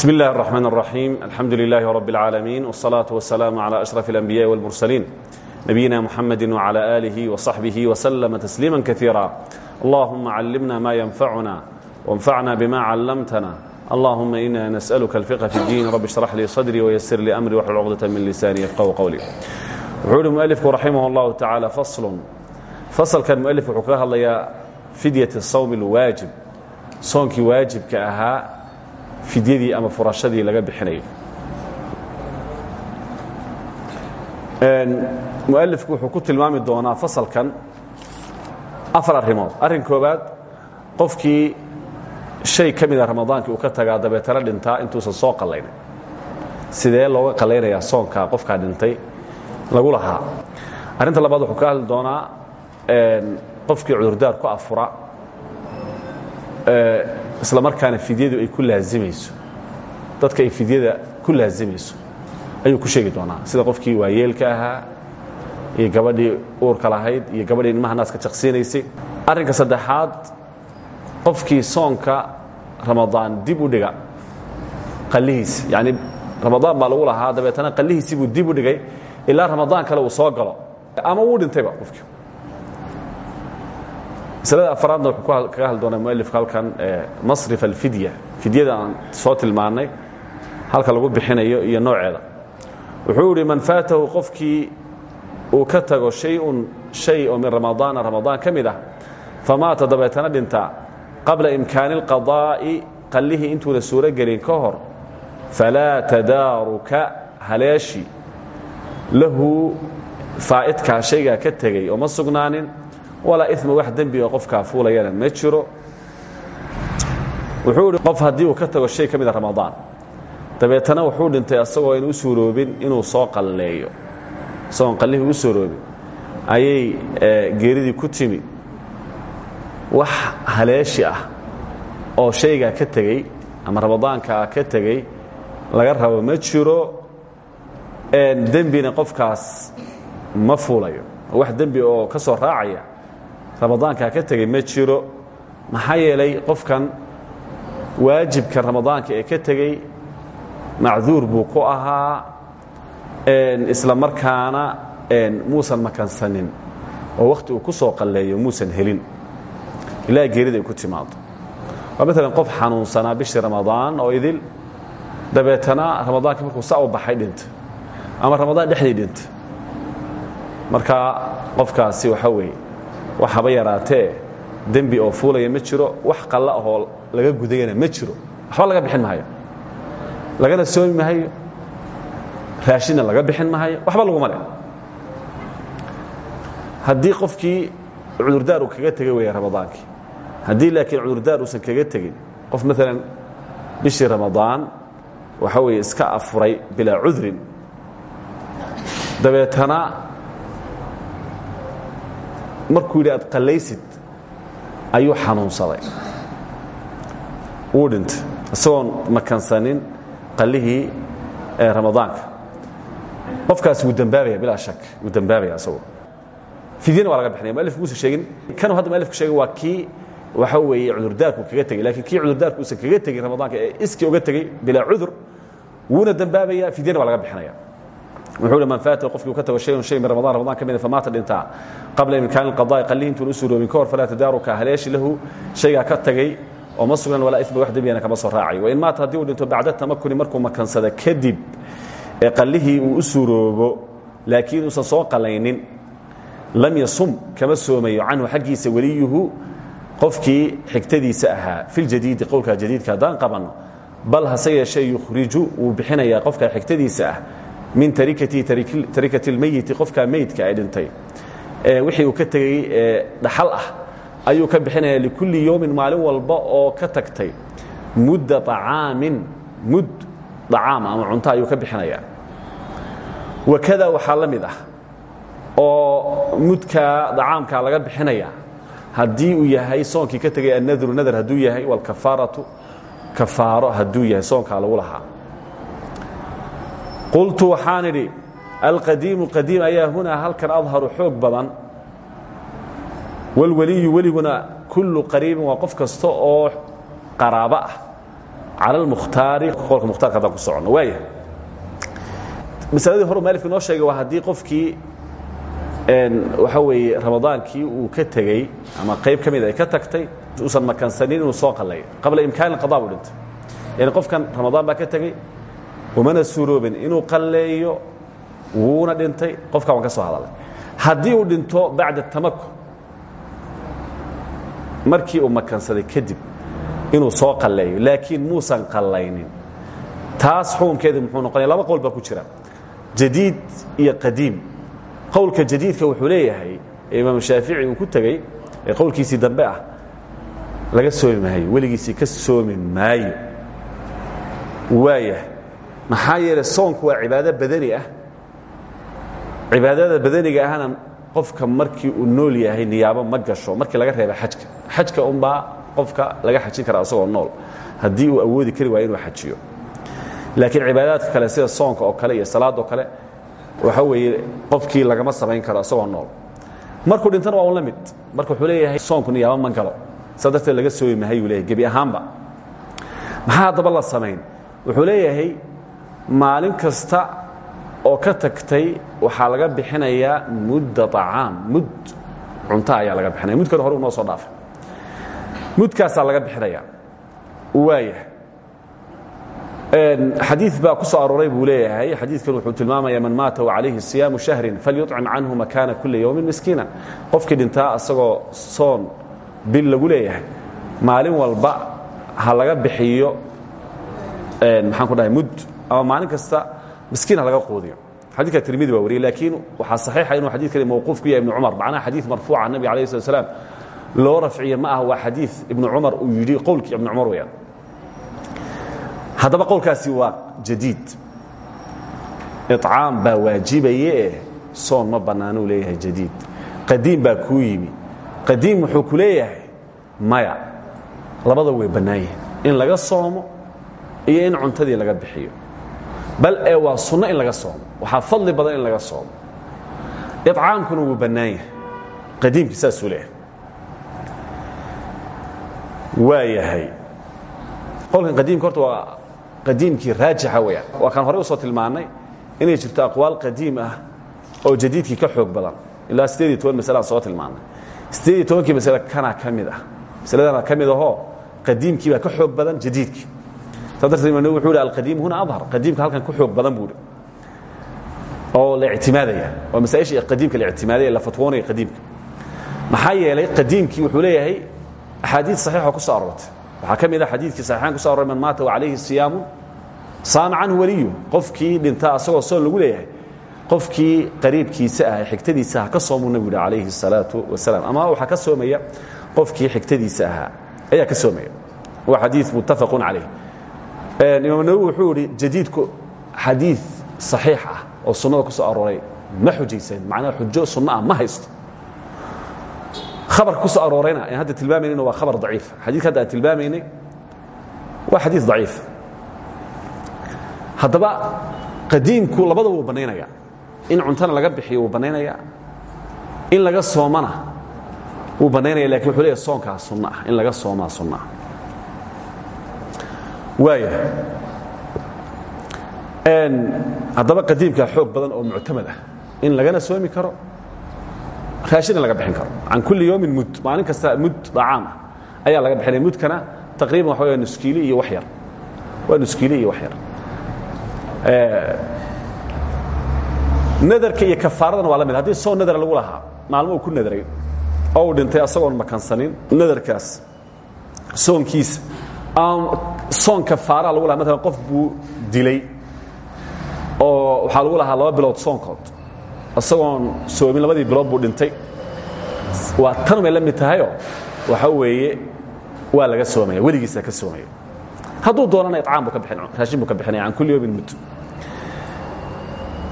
بسم الله الرحمن الرحيم الحمد لله رب العالمين والصلاة والسلام على أشرف الأنبياء والمرسلين نبينا محمد وعلى آله وصحبه وسلم تسليما كثيرا اللهم علمنا ما ينفعنا وانفعنا بما علمتنا اللهم إنا نسألك الفقه في الدين رب اشرح لي صدري ويسر لي أمري واحلل عقدة من لساني يفقهوا قولي وحول مؤلفك رحمه الله تعالى فصل فصل كان مؤلف وحكاها الله فدية الصوم الواجب soonkii waajibka ahaa fidyadii ama furashadii laga bixinayo mualifku wuxuu ku tilmaami doonaa fasalkan afar arrimood. Arrin koobaad qofkii shay ka mida ramadaankii uu ka tagaa dabeetana dhintaa intuusan soo qallaynin. Sidee looga qallaynayaa soonkaa qofkaa dhintay? Lagu lahaa. Arrinta labaad wuxuu ka hadli doonaa qofkii cudurdaar ku afura isla markaana fidyadu ay ku laazimayso. Dadka ay fidyada ku laazimayso. Ayuu ku sheegi doonaa sida qofkii waayeelka ahaa iyo gabadhii uurka lahayd iyo gabadhii ilmaha naaska jaqsiinaysay. Arrinka saddexaad qofkii soonka ramadaan dib u dhiga. Qallihiisi yacni ramadaan baa lahaa dabeetana qallihiisii dib u dhigay ilaa ramadaan kale uu soo galo. Ama wuu dhintayba qofkii maslada afraadna wuxuu kaga hadli doonaa mualifku halkan masrif alfidya. Fidyada aan soo tilmaannay halka lagu bixinayo iyo nooceeda. Wuxuu idhi man faatahu qofkii uu ka tago shay-un shay oo min ramadaana ramadaan ka mid ah famaata dabeetana dhintaa qabla imkaani اlqadaa'i qallihii intuuna suuro gelin ka hor falaa tadaaruka haleeshi. Lahu faa'idkaa shaygaa ka tegey oo ma walaa ima wax dembi oo qofkaa fuulayana ma jiro. Wuxuu qof haddii uu ka tago shay ka mida ramadaan dabeetana wuxuu dhintay asagoo aynu u suuroobin inuu soo qalleeyo. Isagoon qallihii u suuroobin ayay geeridii ku timi wax haleeshi ah oo shaygaa ka tegey ama ramadaankaa ka tegey laga rabo ma jiro dembina qofkaas ma fuulayo. Wax dembi oo ka soo raacaya ramadaankaa ka tegey ma jiro. Maxaa yeelay qofkan waajibka ramadaanka ee ka tegey macduur buu ku ahaa isla markaana muusan makansanin oo wakhti uu ku soo qalleeyo muusan helin. Ilaa geerida ku timaado waa maalan qof xanuunsanaa bishii ramadaan oo idil dabeetana ramadaankii markuu sa baxay dhinta ama ramadaan dhexdii dhinta marka qofkaasi waxa weeye wax haba yaraatee dembi oo fuulaya ma jiro wax qalla ahoo laga gudayana ma jiro. Waxba laga bixin mahayo lagana soomi mahayo raashinna laga bixin mahayo waxba laguma leh. Haddii qofkii cudurdaar uu kaga tegay weeye ramadaankii haddii laakiin cudurdaar uusan kaga tegin qof maalan bishii ramadaan waxa weeye iska afuray bilaa cudrin. Dabeetana markuu yidhi aad qallaysid ayuu xanuunsaday. Wuu dhintay isagoon makansanin qallihii ramadaanka. Qofkaas wuu dembaabaya bilaa shak wuu dembaabaya isagoo fidyana waa laga bixinaya mualif muusan sheegin. Kanuu hadda mualifku sheegay waa kii waxa weeye cudurdaarku kaga tegey lakiin kii cudurdaarku uusan kaga tegin ramadaanka ee iskii uga tegey bilaa cudur wuuna dembaabaya fidyana waa laga bixinaya wuxuu man faata qofkii ka tago shayun shay min ramadan. Ramadan ka mida famaata dhintaa qabla imkaani اlqada'i qallihi intuun u suuroobin ka hor falaa tadaaruka haleeshi lahu. Shaygaa ka tagay oo ma sugnan walaa ima wax dembiyana kama soo raacayo wain maata haddii uu dhinto bacda tamakuni markuu makansada kadib ee qallihii uu u suuroobo laakiin uusan soo qalaynin lam yasum kama soomayo canhu xaggiisa weliyuhu qofkii xigtadiisa ahaa. Fi ljadiidi qowlkaa jadiidka haddaan qabanno bal hase yeeshee yukhriju wuu bixinayaa qofka xigtadiisa ah min tarikatii tarikati اlmeyiti qofkaa meydka dhintay. Wixii uu ka tegey dhaxal ah ayuu ka bixinaya likulli yowmin maalin walba oo ka tagtay. Mudda acaamin mud acaam ama cunto ayuu ka bixinayaa wakada waxaa la ah oo mudkaa dacaamkaa laga bixinaya. Haddii uu yahay soonkii ka tegay annadru nadar hadduu yahay wاlkafaaratu kafaaro hadduu yahay soonkaa lagu lahaa qultu waxaan idhi alqadiimu qadiim ayaa halkan adharu xoog badan. Walweliyu weliguna kullu qariibin waa qof kasta oo qaraabo ah. Cala almukhtaari qowlka mukhtarka haddaan ku soconno waaya masaladii hore maalifka inoo sheegay waa haddii qofkii waxa weeye ramadaankii uu ka tegey ama qayb ka ay ka tagtay uusan makansanin inuu soo qalayo qabla imkaani qada buu yani qofkan ramadaan baa ka tegey umana suuroobin inuu qalleeyo wuuna dhintay qofkan waan soo hadalay. Haddii uu dhinto bacda tamakun markii uu makansaday kadib inuu soo qalleeyo laakiin muusan qallaynin taas xukunkeedu muxuu noqonaya laba qowl ku jira. Jadiid iyo qadiim. Qowlka jadiidka wuxuu leeyahay ee imaam shaafici uu ku tegey ee qowlkiisii dambe ah laga soomi maayo weligiisii ka soomi maayo. Waaya maxaa yeelay soonku waa cibaado badani ah. Cibaadada badaniga ahna qofka markii uu nool yahay niyaabo ma gasho markii laga reeba xajka. Xajka unbaa qofka laga xajin kara asagoo nool. Haddii uu awoodi kari waayo inuu xajiyo. Laakiin cibaadaadka kale sida soonka oo kale iyo salaadoo kale waxa weeye qofkii lagama samayn karo asagoo nool. Markuu dhintana waa la mid. Marka wuxuu soonku niyaabo ma galo. Saa darteed laga soomi mahayuu leeyahay gebi ahaanba. Maxaa haddaba la samayn? Wuxuu leeyahay maalin kasta oo ka tagtay waxaa laga bixinayaa mudda acaam mud cunto ayaa laga bixinaya. Mudkan hore unoo soo dhaafay. Mudkaasaa laga bixinaya waaya xadii baa ku soo arooray buu leeyahay. Xadiikan wuxuu tilmaamaya man maata wacalayhi siyaamu shahrin falyuطcim canhu makaana kuli yowmin miskiina qofkii dhintaa asagoo soon bil lagu leeyahay maalin walba ha laga bixiyo maxaan ku dhahay mud ama maalin kasta miskiin ha laga quudiyo. Xadidka tirmidi waa wariyey laakiin waxaa saxiixa inuu xadidkani mawquuf ku yahay ibnu cumar. Macnaha xadiid marfuuca nabiga alayh slat slam loo rafciye ma ah waa xadiid ibnu cumar uu yidhi qowlkii ibnu cumar weyaan haddaba qowlkaasi waa jadiid. Iطcaam baa waajibaye eh soon ma bannaanuu leeyahay jadiid. Qadiim baa kuu yimi. Qadiim wuxuu ku leeyahay maya. Labada way bannaan yihiin in laga soomo iyo in cuntadii laga bixiyo bal ee waa sunno in laga soomo. Waxaa fadli badan in laga soomo. Iطcaamkuna wuu bannaan yahay. Qadiimkii saasuu leeyahay waa yahay. Qolkan qadiimka horta waa qadiimkii raajixa weyaan waa kaan horey u soo tilmaannay inay jirto aqwaal qadiim ah oo jadiidkii ka xoog badan. Ilaa sideed iyo toban masale aan soo tilmaannay sideed iyo tobankii masale kanaa ka mid ah. Masaladana ka mid ahoo qadiimkii baa ka xoog badan jadiidkii alqadiim huna adhar. Qadiimka halkan ku xoog badan buu hi oo la ictimaadaya. Waa masaaisha qadiimka la ictimaadaya la fatwoonaya qadiimka. Maxaa yeelay qadiimkii wuxuu leeyahay axaadiid saxiixa ku soo aroortay. Waxaa ka mid a xadiidkii saxiixaan ku so aroray man maata wacalayhi siyaamu saama canhu waliyu. Qofkii dhintaa asagoo soon lagu leeyahay qofkii qariibkiisa ah xigtadiisa ah ka soomuu nebigu yidhi calayhi الsalaatu wasalaam. Ama waxaa ka soomaya qofkii xigtadiisa ahaa ayaa ka soomaya. Waa xadiid muttafaqu calayh imaam nawowi wuxuu idhi jadiidku xadiid صaxiix ah oo sunnada ku soo arooray ma xujaysan macnaha xujo sunno ah ma haysto. Habarka ku soo aroorayna aan hadda tilmaamaynin waa khabar daciif. Xadidka hadda aan tilmaamaynay waa xadiid daciif. Haddaba qadiimku labada wuu bannaynaya in cuntana laga bixiyo wuu bannaynaya in laga soomana wuu bannaynaya laakiin wuxuu leeyahay soonkaa sunno ah in laga soomaa sunno ah haddaba qadiimkaa xoog badan oo muctamad ah in lagana soomi karo raashina laga bixin karo. Can kulli yowmin mud maalin kasta mud dacaam ah ayaa laga bixinaya. Mudkana taqriiban waxa wa nuskiili iyo wax yar. Waa nuskiili iyo wax yar. Nadarka iyo kafaaradana waa la mid. Haddii soon nadar lagu lahaa maalmo uu ku nadaray oo uu dhintay asagoon makansanin nadarkaas soonkiisa soon kafaara lagu lahaa. Maalan qof buu dilay oo waxaa lagu lahaa laba bilood soonkood. Isagoon soomin labadii bilood buu dhintay. Waa tan bay la mid waxa weeye waa laga soomaya weligiisaa ka soomaya. Hadduu doonana icaam buu ka bixin raashin buu ka bixinaya can kulli yowmin mud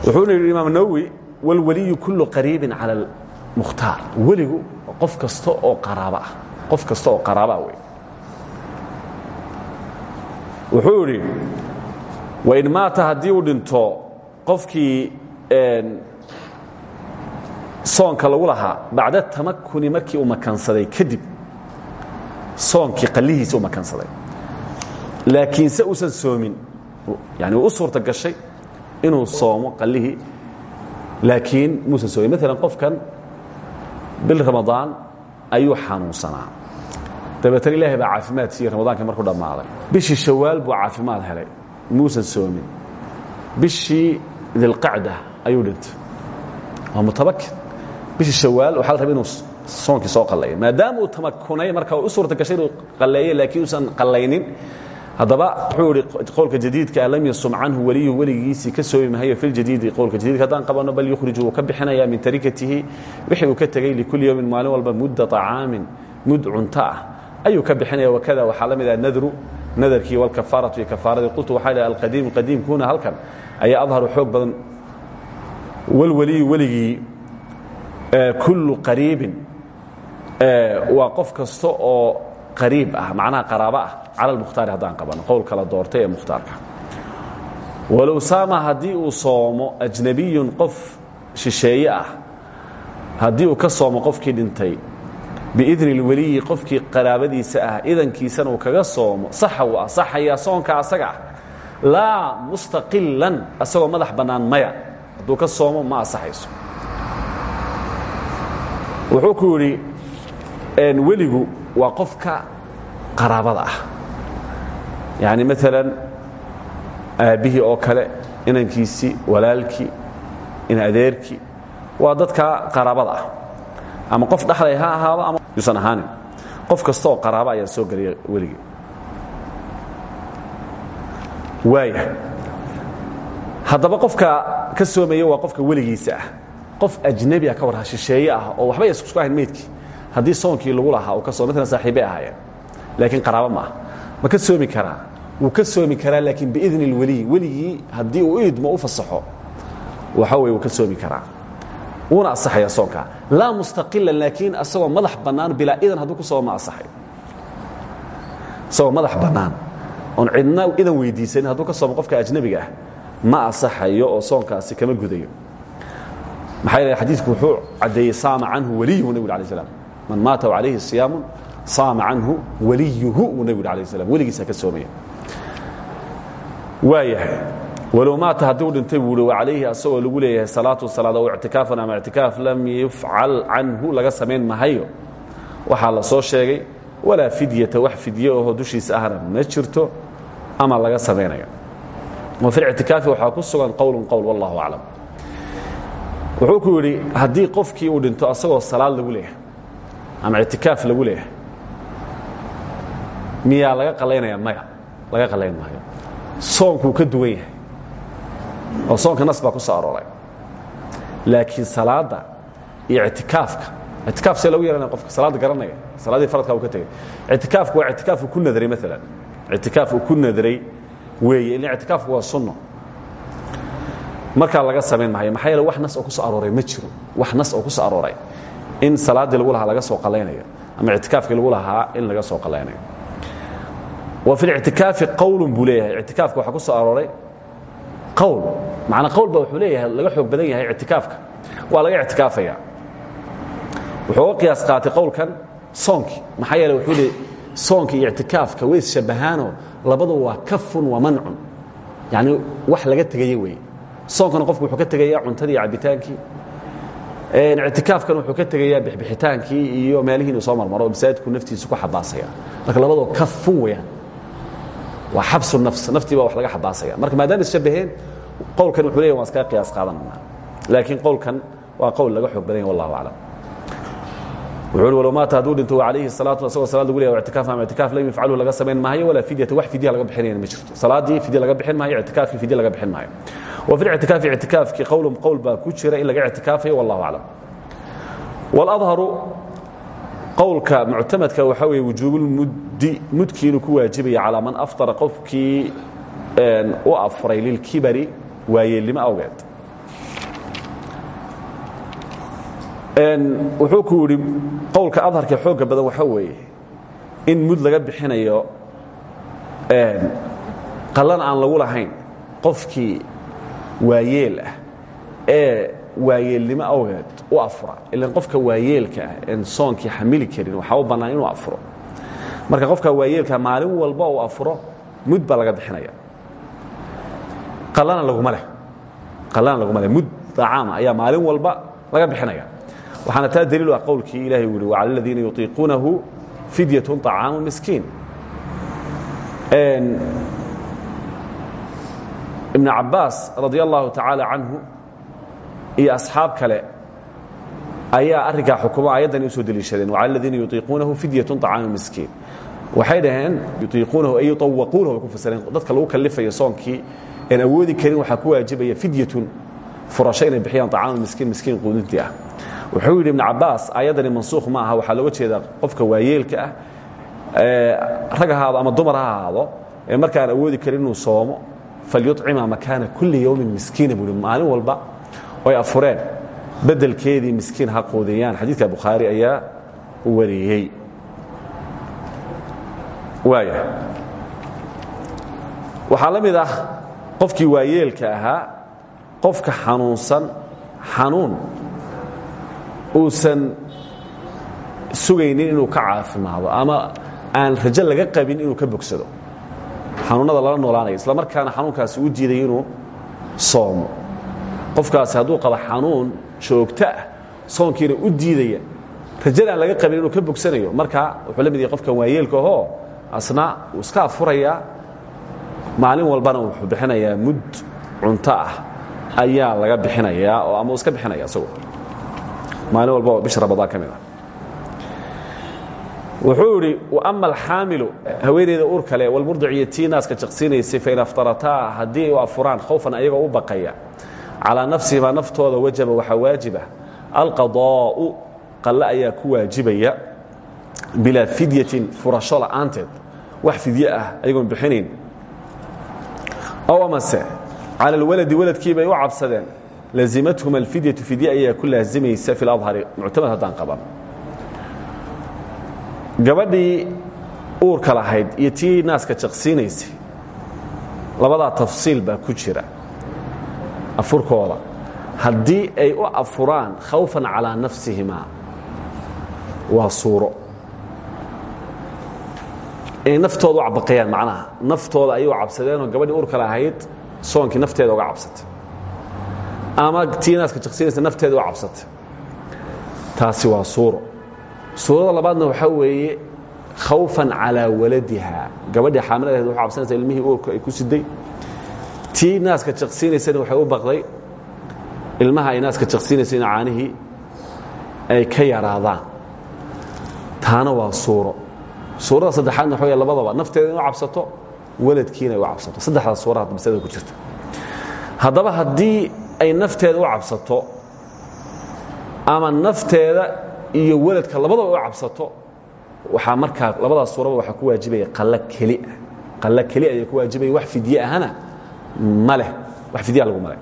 wuxuuna yidhi imaam nawowi walwaliyu kullu qariibin cala almukhtaar weligu qof kasta oo qaraaba ah qof kasta oo qaraaba ah wuxuu idhi wain maata haddii uu dhinto qofkii soonka lagu lahaa bacda tamakuni markii uu makansaday kadib soonkii qallihiisa u makansaday. Laakiinse uusan soomin yani u gashay inuu soomo qallihii laakiin muusan soomin. Maalan qofkan bil ramadaan ayuu xanuunsanaa dabeetana ilaahay baa caafimaad siiyey ramadaankii markuu dhammaaday. Bishii shawaal buu caafimaad helay. Muusan soomin. Bishii dilqacda ayuu dhintay. Waa mutabakin. Bishii shawaal waxaa la raba inuu soonkii soo qalleeyo maadaama uu tamakunay marka u suurta gashay inuu qalleeyo laakiin uusan qallaynin haddaba wuxuu ihi qowlka jadiidka lam yasum canhu weliyuhu weligiisii ka soomi mahayo fi ljadiidi qowlka jadiidka haddaan qabanno bal yukhriju wuu ka bixinayaa min tarikatihi. Wixii uu ka tegey likulli yowmin maalin walba mudda طacaamin mud cunto ah ayuu ka bixinaya wakada. Waxaa la mid ah nadru nadarkii walkafaaratu iyo kafaaradii qultu waxaa idhi alqadiimu qadiimku huna halkan. Ayaa adharu xoog badan. Walweliyu weligii kullu qariibin waa qof kasta oo qariib ah macnaha qaraabo ah. Cala lmukhtaari haddaan qabano. Qowl kala doortay ee mukhtaarka. Walow saama haddii soomo ajnabiyun qof shisheeye ah. Uu ka soomo qofkii dhintay biidni اlweliyi qofkii qaraabadiisa ah idankiisana uu kaga soomo. Saxa wuu asaxayaa soonka asaga ah. Laa mustaqilan madax bannaan maya. Hadduu ka soomo ma asaxayso. Wuxuu ku yidhi weligu waa qofka qaraabada ah. Yani maalan aabbihii oo kale inankiisii walaalkii in adeerkii waa dadka qaraabada ah. Ama qof dhaxlay ha ahaado ama yuusan ahaanin. Qof kasta oo qaraaba ayaa soo gelaya weligii. Waaya haddaba qofka ka soomaya waa qofka weligiisa ah. Qof ajnebi ah ka war shisheeye ah oo waxba isku ahayn meydkii haddii soonkii lagu lahaa uu ka soo maalan saaxiibay ahaayeen. Laakiin qaraabo ma ma ka soomi karaa? Wuu ka soomi karaa laakiin biidni اlweliy weligii haddii uu idmo u fasaxo waxa weye wuu ka soomi karaa wuuna asaxaya soonkaa laa mustaqilan laakiin asagoo madax bannaan bilaa idan hadduu ku soo ma asaxayo isagoo madax bannaan. Oon cidna idan weydiisanin hadduu ka soomo qofka ajnebiga ah. Ma asaxayo oo soonkaasi kama gudayo. Maxaa yeele xadiidku wuxuu caddeeyey saama canhu weliyuhu nebig alay slam man maata calayhi siyaamun saama canhu weliyuhu uu nebig alayh slam ka soomaya. Waayahay walow maata haddii u dhintay buu i calayhi asagoo lagu leeyahay salaatu salaad ow ictikaafan ama ictikaaf lam yufcal canhu laga samayn mahayo. Waxaa la soo sheegay walaa fidyata wax fidye oho dushiisa ahna ma jirto ama laga samaynayo. Wa fi lictikaafi waxaa ku sugan qowlun qowl wallahu aclam. Wuxuu ku yidhi haddii qofkii uu dhinto asagoo salaad lagu leeyahay ama ictikaaf lagu leeyahay miyaa laga qalaynaya maya? Laga qalayn maayo. Soonkuu ka duwan yahay oo soonka nas baa ku soo arooray. Laakiin salaadda iyo ictikaafka ictikaaf see lagu yeelanaya qofka salaadda garanaya salaaddii faradkaa uu ka tegay. Ictikaafku waa ictikaaf uu ku nadray maalan ictikaaf uu ku nadray weeye ila ictikaafku waa sunno. Markaa laga samayn maayo maxaa yeele wax nas oo ku soo arooray ma jiro. Wax nas oo ku soo arooray. In salaaddii lagu lahaa laga soo qalaynayo ama ictikaafkii lagu lahaa in laga soo qalaynayo wa fi lictikaafi qowlun buu leeyahay. Ictikaafka waxaa ku soo arooray qowl macnaa qowl ba wuxuu leeyahay laga xoog badan yahay ictikaafka. Waa laga ictikaafaya. Wuxuu uga qiyaas qaatay qowlkan soonkii maxaa yeele wuxuu leey soonka iyo ictikaafka way isshabahaanoo labadu waa kafun wa mancun yacni wax laga tegaya weeye. Soonkana qofku wuxuu ka tegayaa cuntadii iyo cabitaankii ictikaafkana wuxuu ka tegayaa bixbixitaankii iyo meelihii inuu soo marmaro oo masaajidku naftiisu ku xabaasaya marka labadoo kafun weeyaan waa xabsu nafs naftii baa wax laga xabaasaya marka maadaama isshabaheen qowlkan wuxuu leeyahy waan iskaga qiyaas qaadanana laakiin qowlkan waa qowl laga xoog badan yahy wallahu aclam. Wuxuu uhi walow maata hadduu dhinto calayhi salaatu asagoo salaad lagu leeyahay ictikaaf ama ictikaaf lam yafcalu laga samayn maayo walaa fidyata wax fidya laga bixinayana ma jirto. Salaaddii fidya laga bixin maayo ictikaafkii fidya laga bixin maayo. Wa fi lictikaafi ictikaafkii qowlun qowl baa ku jira in laga ictikaafayo wallahu aclam. Waladharu qowlka muctamadka waxaa weeye wujuubulmuddi mudkii inuu ku waajibaya calaa man aftara qofkii u afray lilkibari waayeelnimo awgeed. Wuxuu ku yidhi qowlka adharka xoogga badan waxaa weeye in mud laga bixinayo qallan aan lagu lahayn qofkii waayeel ah ee waayeelnimo awgeed u afura ilan qofka waayeelka ah en soonkii xamili karin waxaa u bannaan inuu afuro. Marka qofka waayeelka maalin walba uu afuro mud baa laga bixinaya. Qalana laguma leh. Qalana laguma leh. Mud dacaama ayaa maalin walba laga bixinaya. Waxaana taa daliil ah qowlkii ilahay uu yihi wacala aladiina yutiiquunahu fidyatun طacaamu miskiin. Ibn cabaas radi allahu tacaala canhu iyo asxaab kale ayaa arinkaa xukuma ayadan u soo deliishadeen cala ladiina yuiiquunahu fidyatu acaamu miskiin. Waxay dhaheen yuiiquunahu ay yuawaquunahu bay ku fasireen dadka lagu kalifayo soonkii aan awoodi karin waxaa ku waajibaya fidyatun furasho inay bixiyaan acaamu miskiin miskiin quudintii ah. Wuxuu yidhi ibn cabaas ayadani mansuukh ma aha waxaa looga jeedaa qofka waayeelka ah rag ahaado ama dumar ha ahaado ee markaan awoodi karin inuu soomo falyucima makaana kuli yowmin miskiina buui maalin walba oy afureen. Bedelkeedii miskiin ha quudiyaan. Xadiidka bukhaari ayaa wariyey. Waaya waxaa la mid ah qofkii waayeelka ahaa qofka xanuunsan xanuun uusan sugaynin inuu ka caafimaado ama aan rajo laga qabin inuu ka bogsado. Xanuunada lala noolaanaya isla markaana xanuunkaasi u diiday inuu soomo qofkaasi hadduu qabo xanuun joogto ah soonkiina u diidaya rajada aan laga qabin inuu ka bogsanayo markaa wuxuu la mid yahay qofkan waayeelka ahoo asna uu iska afurayaa maalin walbana wuxuu bixinayaa mud cunto ah ayaa laga bixinayaa oo ama uu iska bixinaya isagu maalin walba oo bisha ramadaan ka mid ah. Wuxuu idhi ama alxaamilu haweeneyda uur kale walmurdic iyo tii naaska jaqsiinaysay fain aftarataa haddii ay u afuraan khawfan ayagoo u baqaya calaa nafsihimaa naftooda wajaba waxaa waajiba alqadaa'u qalle ayaa ku waajibaya bilaa fidyatin furasho la'aanteed. Wax fidye ah ayagoon bixinayn ow amase cala alwaladi waladkii bay u cabsadeen. Lazimathum alfidyatu fidye ayaa ku laazimaysa fi ladhari muctamad haddaan qaban gabadhii uurka lahayd iyo tii naaska jaqsiinaysay labadaa tafsiil baa ku jira afurkooda. Haddii ay u afuraan khawfan calaa nafsihimaa waa suuro. Inay naftooda u cabaqayaan macnaha naftooda ayay u cabsadeenoo gabadhii uurka lahayd soonkii nafteeda uga cabsatay. Ama tii naaska jaqsiinaysa nafteeda u cabsatay. Taasi waa suuro. Suurada labaadna waxaa weeye khawfan calaa waladiha gabadhii xaamiladeed waxu cabsanaysa ilmihii uurka ku siday tii naaska jaqsiinaysana waxay u baqday ilmaha ay naaska jaqsiinaysayna caanihii ay ka yaraadaan. Taana waa suuro. Suurada saddexaadna waxa wey labadaba nafteeda in u cabsato waladkiina ay u cabsato. Saddexdaas suura hadda masalada ku jirta. Haddaba haddii ay nafteeda u cabsato ama nafteeda iyo waladka labadaba u cabsato waxaa markaa labadaas suuraba waxaa ku waajibaya qallo kelia qallo keli ayaa ku waajibaya wax fidye ahana ma leh wax fidyaa laguma leh.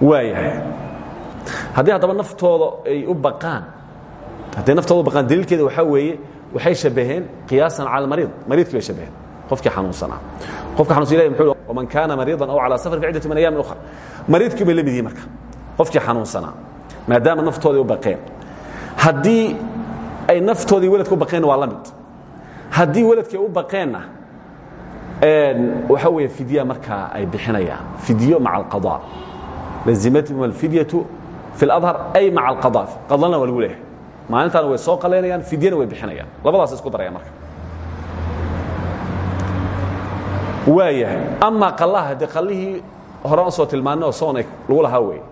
Waayahay haddii haddaba naftooda ay u baqaan hadday naftooda u baqaan daliilkeeda waxaa weeye waxay shabbaheen qiyaasan cala almariid mariidkii bay shabbaheen qofkii xanuunsanaa. Qofka xanuunsan ilahi muxuu waman kaana mariidan aw calaa safar fi ciddati min ayaamin ukhra. Mariidkii bay la mid yihiin marka. Qofkii xanuunsanaa maadaama naftooday u baqeen. Haddii ay naftoodii waladka u baqeenna waa la mid. Haddii waladkii u baqeenna waxaa weeye fidya markaa ay bixinayaan. Fidyo maca alqada. Lazimathum alfidyatu fi اladhar ay maca alqada. Qadalna waa lagu leeyahay. Maalintaana way soo qalaynayaan fidyana way bixinayaan. Labadaas isku darayaan marka. Waayahay amaa qallaha dee qallihii horaan soo tilmaanay oo soon lagu lahaa weeye.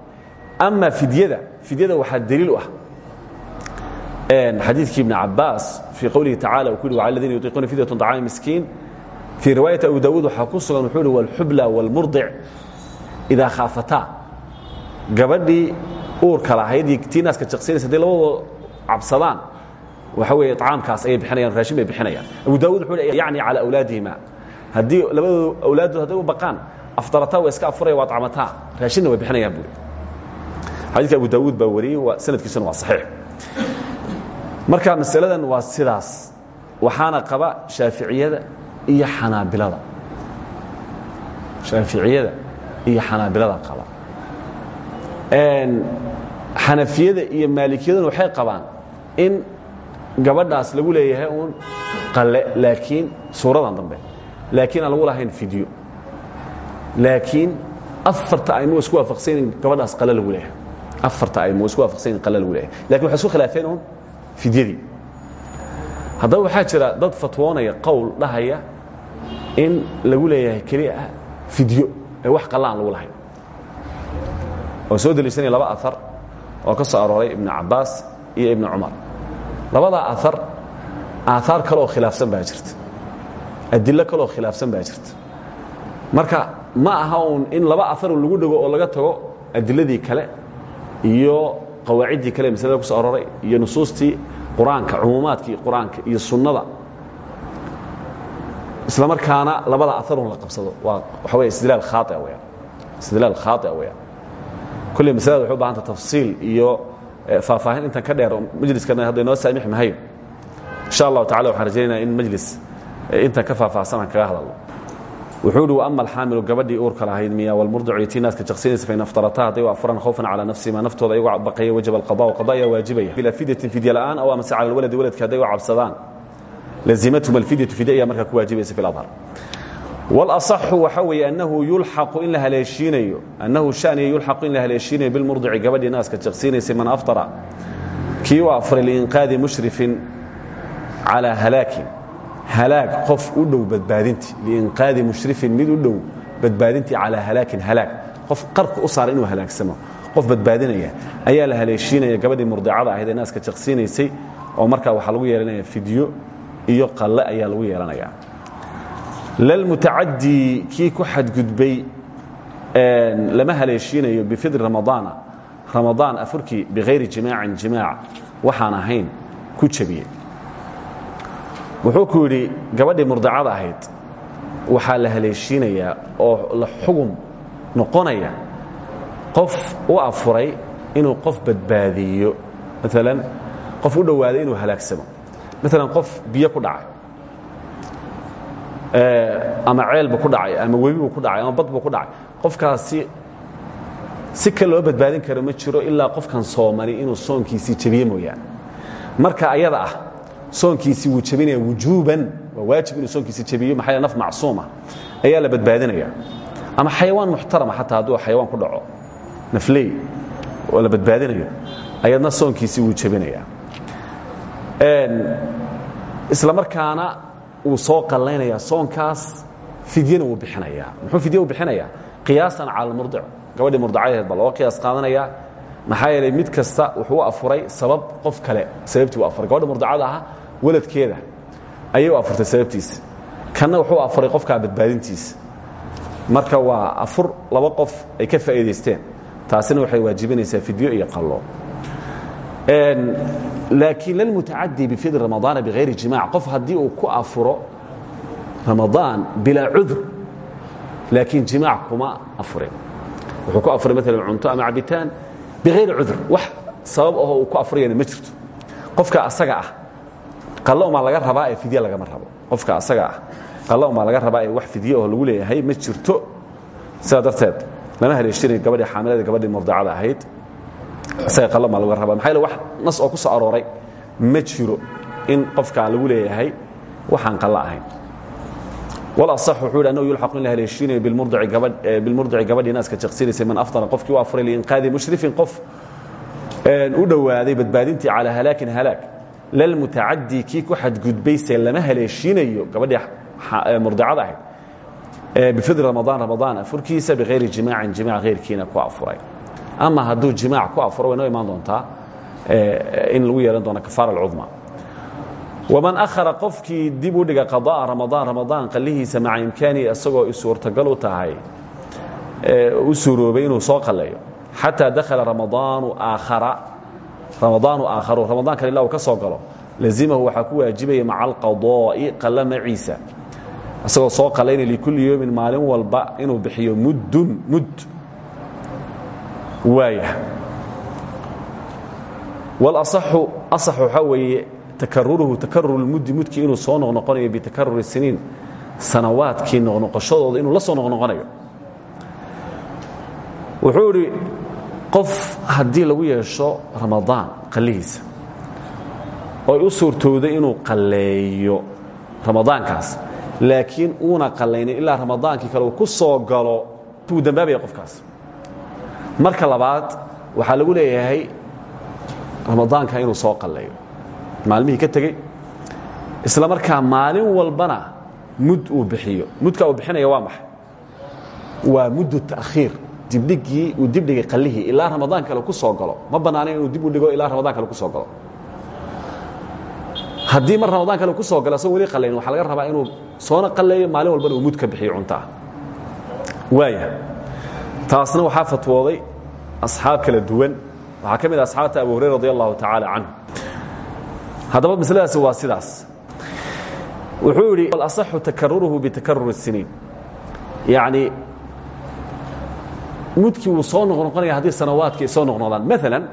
Ama fidyada fidyada waxaa daliil u ah. Xadiidkii ibn cabaas fii qowlihi tacala uu ku yhi wcala ladina yutiiquuna fidyatun طacaami miskiin fii riwaayati abi daawuud waxaa ku sugan wuxuu uhi walxubla walmurdic idaa khaafataa. Gabadhii uurka lahaydii tii naaska jaqsinaysa haday labadoo cabsadaan waxa weeye icaamkaas ayay bixinayaan raashin bay bixinayaan. Abu daawud wuxuu hi yacni calaa awlaadihima. Haddii labadooda awlaaddood hadday u baqaan afdarataa waa iska afuraya waa acamataa raashinna way bixinayaan buuri xadiidka abu daawuud baa wariyey waa sanadkiisuna waa saxiix. Marka masaladan waa sidaas waxaana qaba shaaficiyada iyo xanaabilada. Shaaficiyada iyo xanaabilada qaba. Xanafiyada iyo maalikiyaduna waxay qabaan in gabadhaas lagu leeyahay uun qalle laakiin suuradan dambe laakiin aan lagu lahayn fidyo laakiin afarta aymo isku waafaqsanyiin gabadhaas qale lagu leeyahay. Afarta aymo isku waafaqsanyiin qale lagu leeyahay. Lakin waxay isku khilaafeen uun fidyadii. Haddaba waxaa jira dad fatwoonaya qowl dhahaya in lagu leeyahay keliya fidyo ee wax qalla aan lagu lahayn. Oo soo deliishanaya laba aar oo ka soo arooray ibnu cabbaas iyo ibnu cumar. Labadaa aar aahaar kaleoo khilaafsan baa jirta. Adilo kaleoo khilaafsan baa jirta. Marka ma aha in laba aarun lagu dhego oo laga tago adiladii kale iyo qawaaciddii kale maslada ku soo iyo nusuustii qur'aanka cumuumaadkii qur'aanka iyo sunnada isla markaana labada aarun la qabsado. Waa wey istidlaal khaaia weyaan istidlaal khaaia weyaan kulley masalada waxay u bahanta tafsiil iyo faahfaahin intan ka dheer majliskana hadda inoo saamix mahayo insha allahu tacala waxaan rajaynaya in majlis intan ka faahfaahsanaan kaga hadalno. Wuxuu ihi ama alxaamilu gabadhii uurka lahayd miya walmurdicu tii naaska jaqsinaysa fain aftarata hadday u afuran khawfan calaa nafsihima naftooda iyagoo baqaya wajaba alqada qada ayaa waajibaya. Bila fidyatin fidya la'aan aw amase cala alwaladi waladka hadday u cabsadaan lazimathum alfidyatu fidya markaa ku waajibaysa fi ladhar walaصaxu waxa weeye annahu yulxaqu in la haleeshiinayo annahu shaniya yulxaqu in la haleeshiinayo bilmurdici gabadhii naaska jaqsiinaysay man aftara kii u afuray liinqaadi mushrifin calaa halaakin halaag qof u dhow badbaadintii liinqaadi mushrifin mid u dhow badbaadintii calaa halaakin halaag qof qarka u saara inuu halaagsamo qof badbaadinaya ayaa la haleeshiinaya gabadhii murdicada ahayd ee naaska jaqsiinaysay oo markaa waxaa lagu yeelanaya fidyo iyo qalle ayaa lagu yeelanaya lalmutacadii kii ku xadgudbay lama haleeshiinayo bifidri ramadaana ramadaan afurkii bihayri jimaacin jimaac waxaan ahayn ku jabiyey wuxuu ku yidhi gabadhii murdacada ahayd waxaa la haleeshiinayaa oo la xugum noqonaya qof u afuray inuu qof badbaadiyo. Maalan qof u dhowaaday inuu halaagsamo maalan qof biyo ku dhacay. Ama ceelbu ku dhacay ama webibu ku dhacay ama badbu ku dhacay. Qofkaasi si ka loo badbaadin karo ma jiro ilaa qofkan soomani inuu soonkiisii jabiye mooyaane. Marka ayada ah soonkiisii wuu jabinaya wujuuban waa waajib inuu soonkiisii jabiyo maxaa naf macsuuma ayaa la badbaadinaya. Ama xayawaan muxtarama xataa hadduu xayawaan ku dhaco. Nafley oo la badbaadinayo. Ayadna soonkiisii wuu jabinaya isla markaana wuu soo qallaynaya soonkaas fidyana wuu bixinayaa. Muxuu fidye u bixinayaa? Qiyaasan cala almurdic. Gabadhii murdacadaheed baa looga qiyaas qaadanayaa. Maxaa yeelay mid kasta wuxuu u afuray sabab qof kale sababtii u afuray. Gabadha murdacada aha waladkeeda ayay u afurtay sababtiisa kanna wuxuu afuray qofkaa badbaadintiisa marka waa afur laba qof ay ka faa'iidaysteen. Taasina waxay waajibinaysaa fidyo iyo qallo laakiin lalmutacadi bifidri ramadaana bihayri jimac qof haddii uu ku afuro ramadaan bilaa cudur laakiin jimaac kuma afurin wuxuu ku afuray maalan cunto ama cabitaan bihayri cudur wax sabab ahoo uu ku afurayana ma jirto. Qofka asaga ah qallo umaa laga rabaa ee fidye lagama rabo. Qofka asaga ah qallo umaa laga rabaa ee wax fidye oo lagu leeyahay ma jirto. Sidaa darteed lama haleeshinayo gabadhii xaamilada gabadhii murdacada ahayd isaga qallo maa laga rabaa. Maxaa yaele wax nas oo ku soo arooray ma jiro in qofkaa lagu leeyahay waxaan qallo ahayn. Walaصx wuxuu yidhi annahu yulxaqu in la haleeshiinayo bilmurdici gabadhii naaska jaqsinaysay man aftara qofkii u afuray liinqaadi mushrifin qof u dhowaaday badbaadintii calaa halaakin halaag lalmutacadii kii ku xadgudbayse lama haleeshiinayo gabadhii murdicada ahayd. Bifidri ramadaan ramadaan afurkiisa bihayri jimaacin jimac hayrkiina ku afuray ama hadduu jimaac ku afuro way noo imaan doontaa in lagu yeelan doono kafaara alcudma. Waman ahara qofkii dib dhiga qada'a ramadaan ramadaan qallihiisa maca imkaanihi isagoo suurtagal u tahay u suuroobay inuu soo qalleeyo. Xataa dakhala ramadaanu aakhara ramadaanu aakharu ramadaan kale ila uu ka soo galo lazimahu waxaa ku waajibaya maca alqadaa'i qalle maciisa isagoo soo qallaynaya likulli yoomin maalin walba inuu bixiyo muddun mud waaya. Walaصaxu asax waxaa weeye takaruruhu takarur lmuddi mudkii inuu soo noqnoqonayo bitakaruri siniin sanawaadkii noqnoqoshadooda inuu la soo noqnoqonayo. Wuxuu idhi qof haddii lagu yeesho ramadaan qallihiisa oo u suurtowday inuu qalleeyo ramadaankaas laakiin uuna qallaynin ilaa ramadaankii kale uu ku soo galo wuu dambaabaya qofkaas marka labaad waxaa lagu leeyahay ramadaanka inuu soo qalleeyo maalmihii ka tegey isla markaa maalin walbana mud uu bixiyo. Mudka uu bixinaya waa maxay? Waa muddu ta'khiir. Dibdhigii uu dibdhigay qallihii ilaa ramadaan ku soo galo. Ma bannaana inuu dib u dhigo ilaa ramadaan kale ku soo galo. Haddii mar ramadaan kale ku soo galo asagoo weli qallayn waxaa laga rabaa inuu soona qalleeyo maalin walbana uu mud ka bixiyo cunto ah taasna waxaa fatwooday asxaab kala duwan. Waxaa ka ah asxaabta abu hurayra radi allahu tacaala canhu. Haddaba waa sidaas. Wuxuu yidhi alasaxu takaruruhu bitakarur الsiniin yacni mudkii wuu soo noqnoqonaya haddii sanawaadkii ay soo noqnoqdaan maalan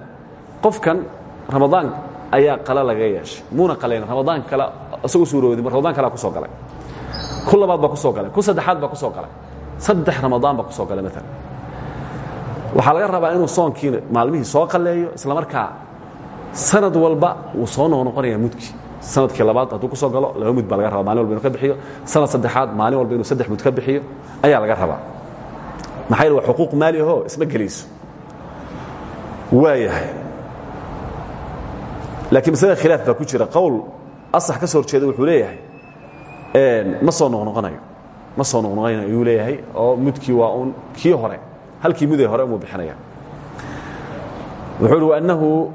qofkan ramadaan ayaa qale laga yeeshay. Muuna qalayn ramadaan kale isagoo suuroodi ramadaan kalea ku soo galay. Ku labaad baa ku soo galay. Ku saddexaad baa ku soo galay. Saddex ramadaan baa ku soo galay maalan waxaa laga rabaa inuu soonkii maalmihii soo qalleeyo isla markaa sanad walba wuu soo noqnoqonaya mudkii sannadkii labaad hadduu ku soo galo laba mud baa laga rabaa malin walba inuu ka bixiyo. Sanad saddexaad maalin walba inuu saddex mud ka bixiyo ayaa laga rabaa. Maxaa yidhi waa xuquuq maali ahoo isma gelayso waayahay laakiin masalada khilaaf baa ku jira. Qowl asax ka soo horjeeda wuxuu leeyahay ma soo noqnoqonayo ma soo noqnoqonayo ayuu leeyahay oo mudkii waa un kii hore halkii mudee hore umuu bixinaya. Wuxuu uhi waannahu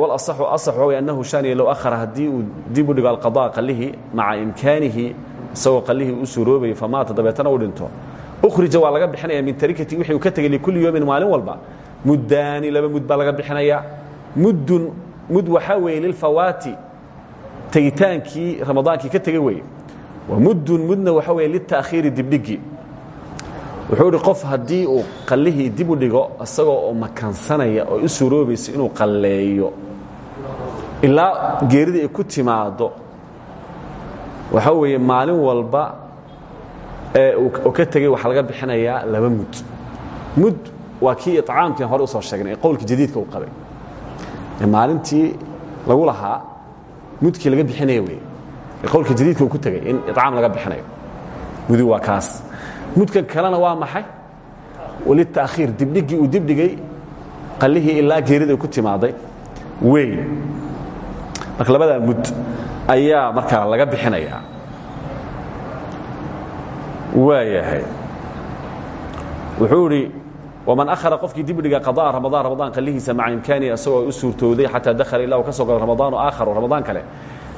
walasaxu asax waa way annahu shaaniya low akhara haddii uu dib u dhigo alqadaa qallihii maca imkaanihi isagoo qallihii u suuroobayo famaata dabeetana u dhinto. Ukhrija waa laga bixinaya min tarikati wixii uu ka tegey likulli yoomin maalin walba. Muddaani laba mud baa laga bixinaya. Muddun mud waxaa weeye lilfawaati tegitaankii ramadaankii ka tegey weeye. Wa muddun mudna waxaa weeye lita'khiiri dibdhigii wuxuu idhi qof haddii uu qallihii dib u dhigo isagoo oo makansanaya oo u suuroobayso inuu qalleeyo ilaa geeridii ay ku timaado waxaa weeye maalin walba ee uu ka tegey waxaa laga bixinayaa laba mud. Mud waa kii icaamkiin hore u soo sheegnay ee qowlka jadiidka uu qabay. Ee maalintii lagu lahaa mudkii laga bixinaya wey ee qowlka jadiidka uu ku tegey in icaam laga bixinayo. Mudi waa kaas mudkan kalena waa maxay? Walita'khiir dibdhigii uu dibdhigay qallihii ilaa geerida ku timaaday. Wey marka labadaa mud ayaa markaa laga bixinayaa. Waayahay wuxuu idhi waman akhara qofkii dibdhiga qada'a ramadaan ramadaan qallihiisa maca imkaanihi isagoo u suurtooday xataa dakhala ilaa uu ka soo galo ramadaanu aakharu ramadaan kale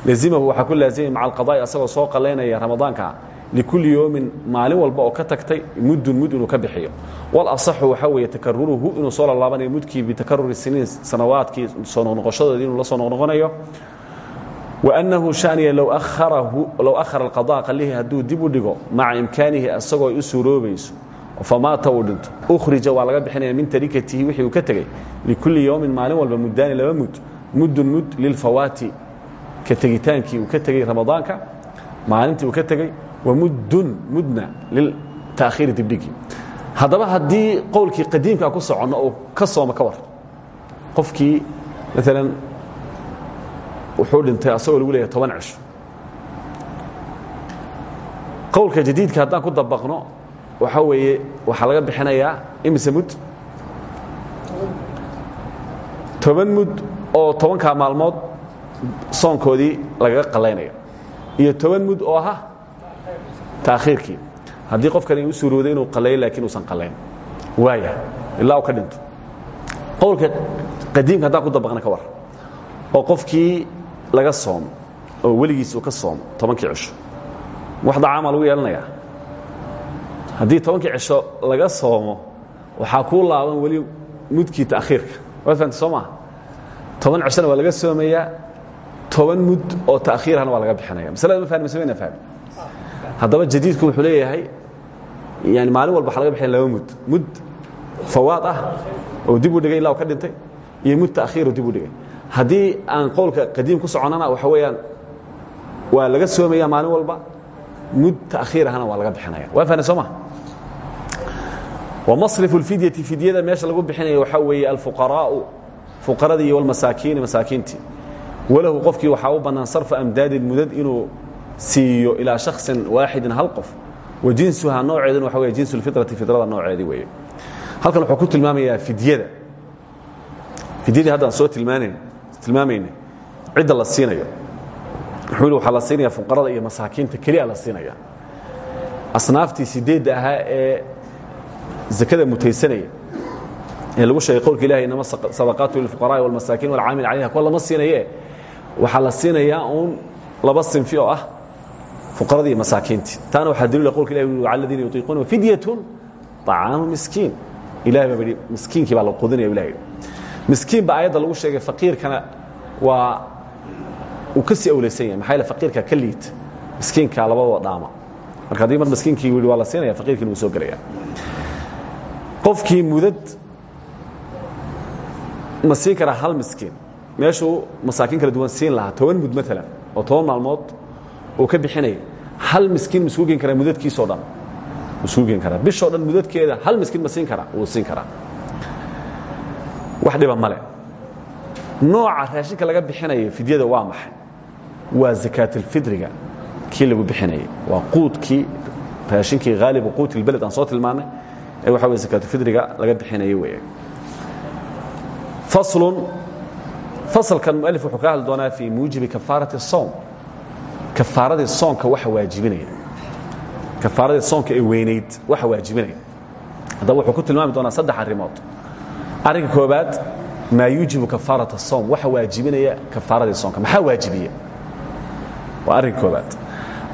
lazimahu waxaa ku laazimay maca alqadaa'i asagoo soo qallaynaya ramadaanka likulli yoomin maalin walba oo ka tagtay muddun mud inuu ka bixiyo walasaxu waxaa weeye takaruruhu inuu soo lalaabanayo mudkii bitakaruri siniin sanawaadkii soo noqnoqoshadoodii inuu la soo noqnoqonayo waannahu shaniya low akhara alqada qallihii hadduu dib u dhigo maca imkaanihi asagoo ay u suuroobayso famaata uu dhinto ukhrija waa laga bixinaya min tarikatihi wixii uu ka tegey likulli yowmin maalin walba muddaani laba mud muddun mud lilfawaati ka tegitaankii uu ka tegey ramadaanka maalintii uu ka tegey wamuddun mudna liltaakhiiri dibdhigi haddaba haddii qowlkii qadiimkaa ku soconno uu ka sooma ka war qofkii maalan wuxuu dhintay asagoo lagu leeyahay toban cisho qowlka jadiidka haddaan ku dabaqno waxaa weeye waxaa laga bixinayaa imise mud? Toban mud oo tobankaa maalmood soonkoodii lagaga qalaynayo iyo toban mud oo aha taakhiirkii haddii qofkani u suurooday inuu qalayo laakiin uusan qalayn. Waaya. Ilaa uu ka dhinto. Qowlka qadiimka haddaan ku dabaqna ka war. Oo qofkii laga soomo oo weligiis uu ka soomo tobankii cisho wax dacaamaa lagu yeelanayaa. Haddii tobankii cisho laga soomo waxaa kuu laaban weli mudkii ta'khiirka waad fahamtay soo maa toban cishona waa laga soomayaa toban mud oo ta'khiirhana waa laga bixinaya masalada ma fahmi mise mayna fahmi haddaba jadiidku wuxuu leeyahay yani maalin walba waxa laga bixinaya laba mud. Mud fawaad ah oo dib u dhigay ilaa u ka dhintay iyo mud ta'khiir oo dib u dhigay. Haddii aan qowlka qadiim ku soconnana waxa weeyaan waa laga soomaya maalin walba mud ta'khiir ahana waa laga bixinaya. Waa fahna soo ma? Wamasrifu اlfidyati fidyada meesha lagu bixinaya waxaa weeye alfuqaraa'u fuqaradii iyo walmasaakiini masaakiintii. Walahu qofkii waxaa u bannaan sarfa amdaadin mudad inuu siiyo ilaa shaksin waaxidin hal qof. Wa jinsuhaa nooceeduna waxa wey jinsu lfitrati fidrada nooceedii weeye. Halkan wuxuu ku tilmaamayaa fidyada. Fidyadii haddaan soo tilmaanayn tilmaamayna cidda la siinayo. Wuxuu yidhi waxaa la siinaya fuqarada iyo masaakiinta keliya la siinaya asnaaftii sideedda ahaa ee zakada mutaysanaya ee lagu sheegay qowlka ilahi inama sadaqaatu lilfuqaraai walmasaakiin walcaamil calayha. Kuwa lama siinaye waxaa la siinayaa uun laba sinfi oo ah fuqaradii iyo masaakiintii. Taana waxaa daliila qowlka ilahi ui cala aladiina yutiiquuna fidyatun طacaamu miskiin. Ilahay baa yidhi miskiinkii baa la qudinaya ilah yidhi. Miskiin ba aayadda lagu sheegay faqiirkana waa uu ka sii awlaysan yahay. Maxaa yaele faqiirka ka liita miskiinka labadoo dhaama. Marka haddii mar miskiinkii yidhi waa la siinaya faqiirkiina wuu soo gelaya qofkii mudad ma siin karaa hal miskiin. Meeshuu masaakiin kala duwan siin lahaa toban mud maalan oo toban maalmood uu ka bixinaya. Hal miskiin ma isku geen karaa mudadkiisoo dhan? Ma isku geen karaa dhan mudadkeeda hal miskiin ma siin karaa? Wuu siin karaa. Wax dhiba male nooca raashinka laga bixinayo fidyada waa maxay? Waa zakaatlfidriga kii lagu bixinayay. Waa quudkii raashinkii haalibu quuti lbeled aan soo tilmaanay ee waxa wey zakaatulfidriga laga bixinayay weeye. Faslun fasalkan mualif wuxuu ka hadli doonaa fii muujibi kafaarati الsowm kafaaradii soonka waxa waajibinaya. Kafaaradii soonka ee weynayd waxa waajibinaya. Haddaba wuxuu ku tilmaami doonaa saddex arrimood. Arrinka koobaad maa yuujibu kafaarata soom waxa waajibinaya kafaaradii soonka. Maxaa waajibiya? Waa arrinka koobaad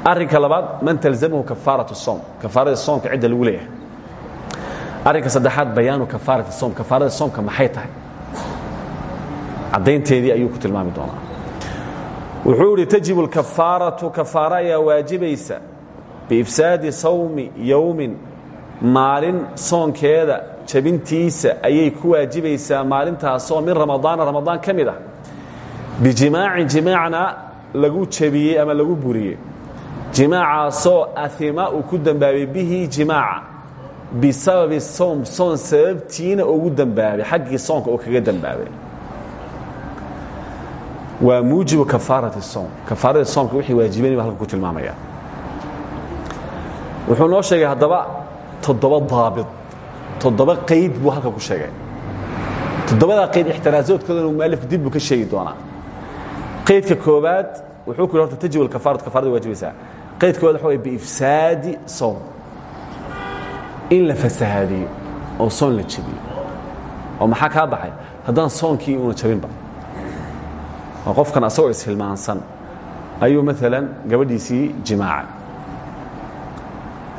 arrinka labaad man talzamahu kafaaratu soom kafaaradii soomka cidda lagu leeyahay. Arrinka saddexaad bayaanu kafaarati soom kafaaradii soomka maxay tahay? Caddaynteedii ayuu ku tilmaami doonaa wuxuu idhi tajibu اlkafaaraةu kafaara ayaa waajibaysa biifsaadi sawmi yowmin maalin soonkeeda jabintiisa ayay ku waajibaysaa maalintaasoo min ramadaana ramadaan ka mid ah. Bijimaacin jimaacna lagu jabiyey ama lagu buriyey. Jimaacaasoo ahima uu ku dembaabay bihi jimaaca bisababi sowm soon sababtiina ugu dembaabay xaggii soonka oo kaga dembaabay waa muujibu kafaarati soom kafaaradii soomka wixii waajibanay ba halka ku tilmaamaya. Wuxuu noo sheegay haddaba toddoba daabit toddoba qayd buu halka ku sheegay. Toddobadaa qayd ixtiraasoodkoodana mualifku dib buu ka sheegi doonaa. Qaydka koobaad wuxuu ku yidhi horta tajib alkafaaratu kafarada waajibaysaa qayd koobaad waxa way biifsaadi soom in la fasahaadiyo oo soon la jabiyo oo maxaa kaa baxay? Haddaan soonkii una jabinba oo qofkan asagoo ishilmaansan ayuu maalan gabadhiisii jimaaca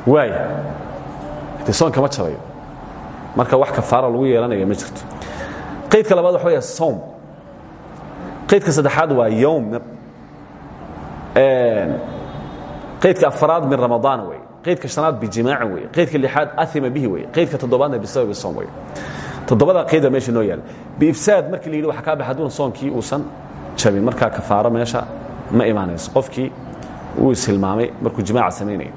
waaya de soonka ma jabayo marka wax kafaara lagu yeelanaya ma jirto. Qaydka labaad waxa wey soom. Qaydka saddexaad waa yowm. Qaydka afaraad min ramadaan wey qaydka shanaad bijimaacin wey qaydka lixaad ahima bihi wey qaydka toddobaadna bisababi soom wey toddobada qayda meesha noo yaalla biifsaad markii la yidhi waxa kaa baxa haduuna soonkii uusan jabin markaa kafaaro meesha ma imaanayso. Qofkii uu ishilmaamay markuu jimaaca samaynaya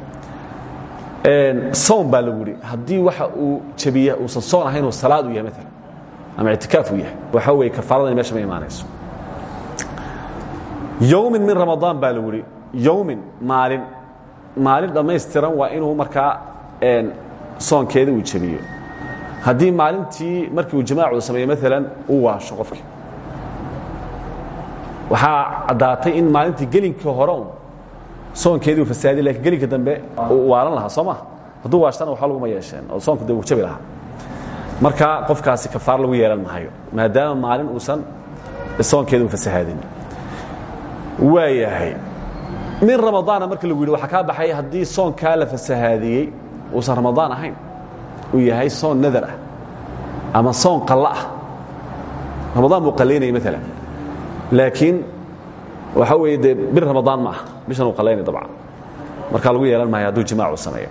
soom baa lagu yidhi haddii waxa uu jabiya uusan soon ahayn oo salaad u yahay maalan ama ictikaaf uu yahay waxa weeye kafaaradani meesha ma imaanayso. Yowmin min ramadaan baa lagu yidhi yowmin maalin maalin dhammaystiran waa inuu markaa soonkeeda uu jabiyo haddii maalintii markii uu jimaacu sameeye maalan uu waasho qofkii waxaa caddaatay in maalintii gelinka hore un soonkeedii uu fasaadiy laakiin gelinka dambe uu waalan lahaa soo ma? Hadduu waashtana waxba laguma yeesheen oo soonku de uu jabi lahaa. Marka qofkaasi kafaar lagu yeelan mahayo maadaama maalin uusan soonkeeda u fasahaadin min ramadaana marka lagu yidhi waxaa kaa baxay haddii soonkaa la fasahaadiyey uusan ramadaan ahayn uu yahay soon nadar ah ama soon qallo ah. Ramadaan buu qallaynaya maalan laakiin waxa weeye dee bir ramadaan ma ah bishan uu qallaynay dabcan. Markaa lagu yeelan maayo hadduu jimaacu sameeyo.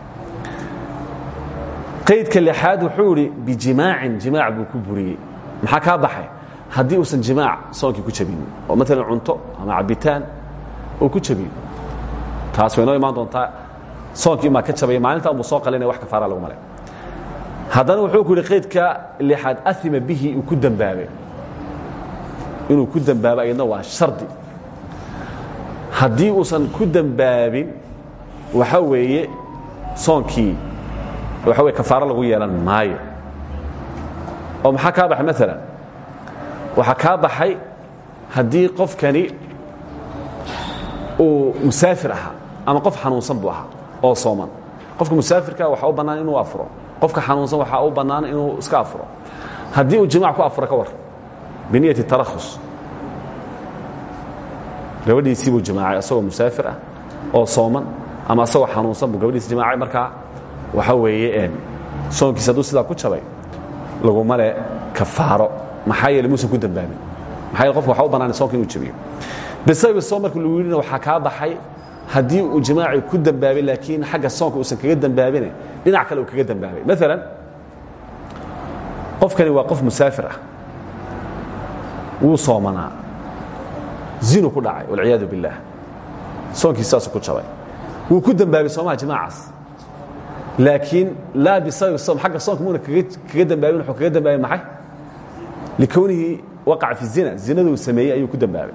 Qaydka lixaad wuxuu idhi bijimaacin jimaac buu ku buriyey. Maxaa kaa baxay? Haddii uusan jimaac soonkii ku jabinin oo maalan cunto ama cabitaan uu ku jabiyo taas way noo imaan doontaa soonkii maa ka jabaya maalinta unbuu soo qalinaya wax kafaara lagu malay. Haddana wuxuu ku yidhi qaydka lixaad ahima bihi uu ku dembaabay inuu ku dembaabo ayadna waa shardi. Haddii uusan ku dembaabin waxa weeye soonkii waxa weye kafaaro lagu yeelan maayo. Oo maxaa kaa baxay? Maalan waxaa kaa baxay haddii qofkani uu musaafir ahaa ama qof xanuunsan buu ahaa oo sooman. Qofka musaafirka waxaa u bannaan inuu afuro. Qofka xanuunsan waxaa u bannaan inuu iska afuro. Haddii uu jimac ku afuro ka war biniyati tarakhus gabadhiisii buu jimaacay asagoo musaafir ah oo sooman ama asagoo xanuunsan buu gabadhiisi jimaacay markaa waxa weeye soonkiisa hadduu sidaa ku jabay laguma le kafaaro maxaa yeele muusan ku dambaabin maxaa yeele qofka waxa u bannaan soonka inuu jabiyo bisababi soom marka lagu yidhina waxaa kaa baxay haddii uu jimaaci ku dambaabay laakiin xagga soonka uusan kaga dambaabine dhinac kale uu kaga dambaabay maalan qofkani waa qof musaafir ah wuu soomanaa. Zinu ku dhacay walciyaadu biاllaah soonkiis saasuu ku jabay. Wuu ku dembaabay soomaha jimaacaas. Laakiin laa bisababi som xagga soonka muuna kaga dembaabin wuxuu kaga dembaabay maxay? Likownihi waqaca fi zina zinaduu sameeyey ayuu ku dembaabay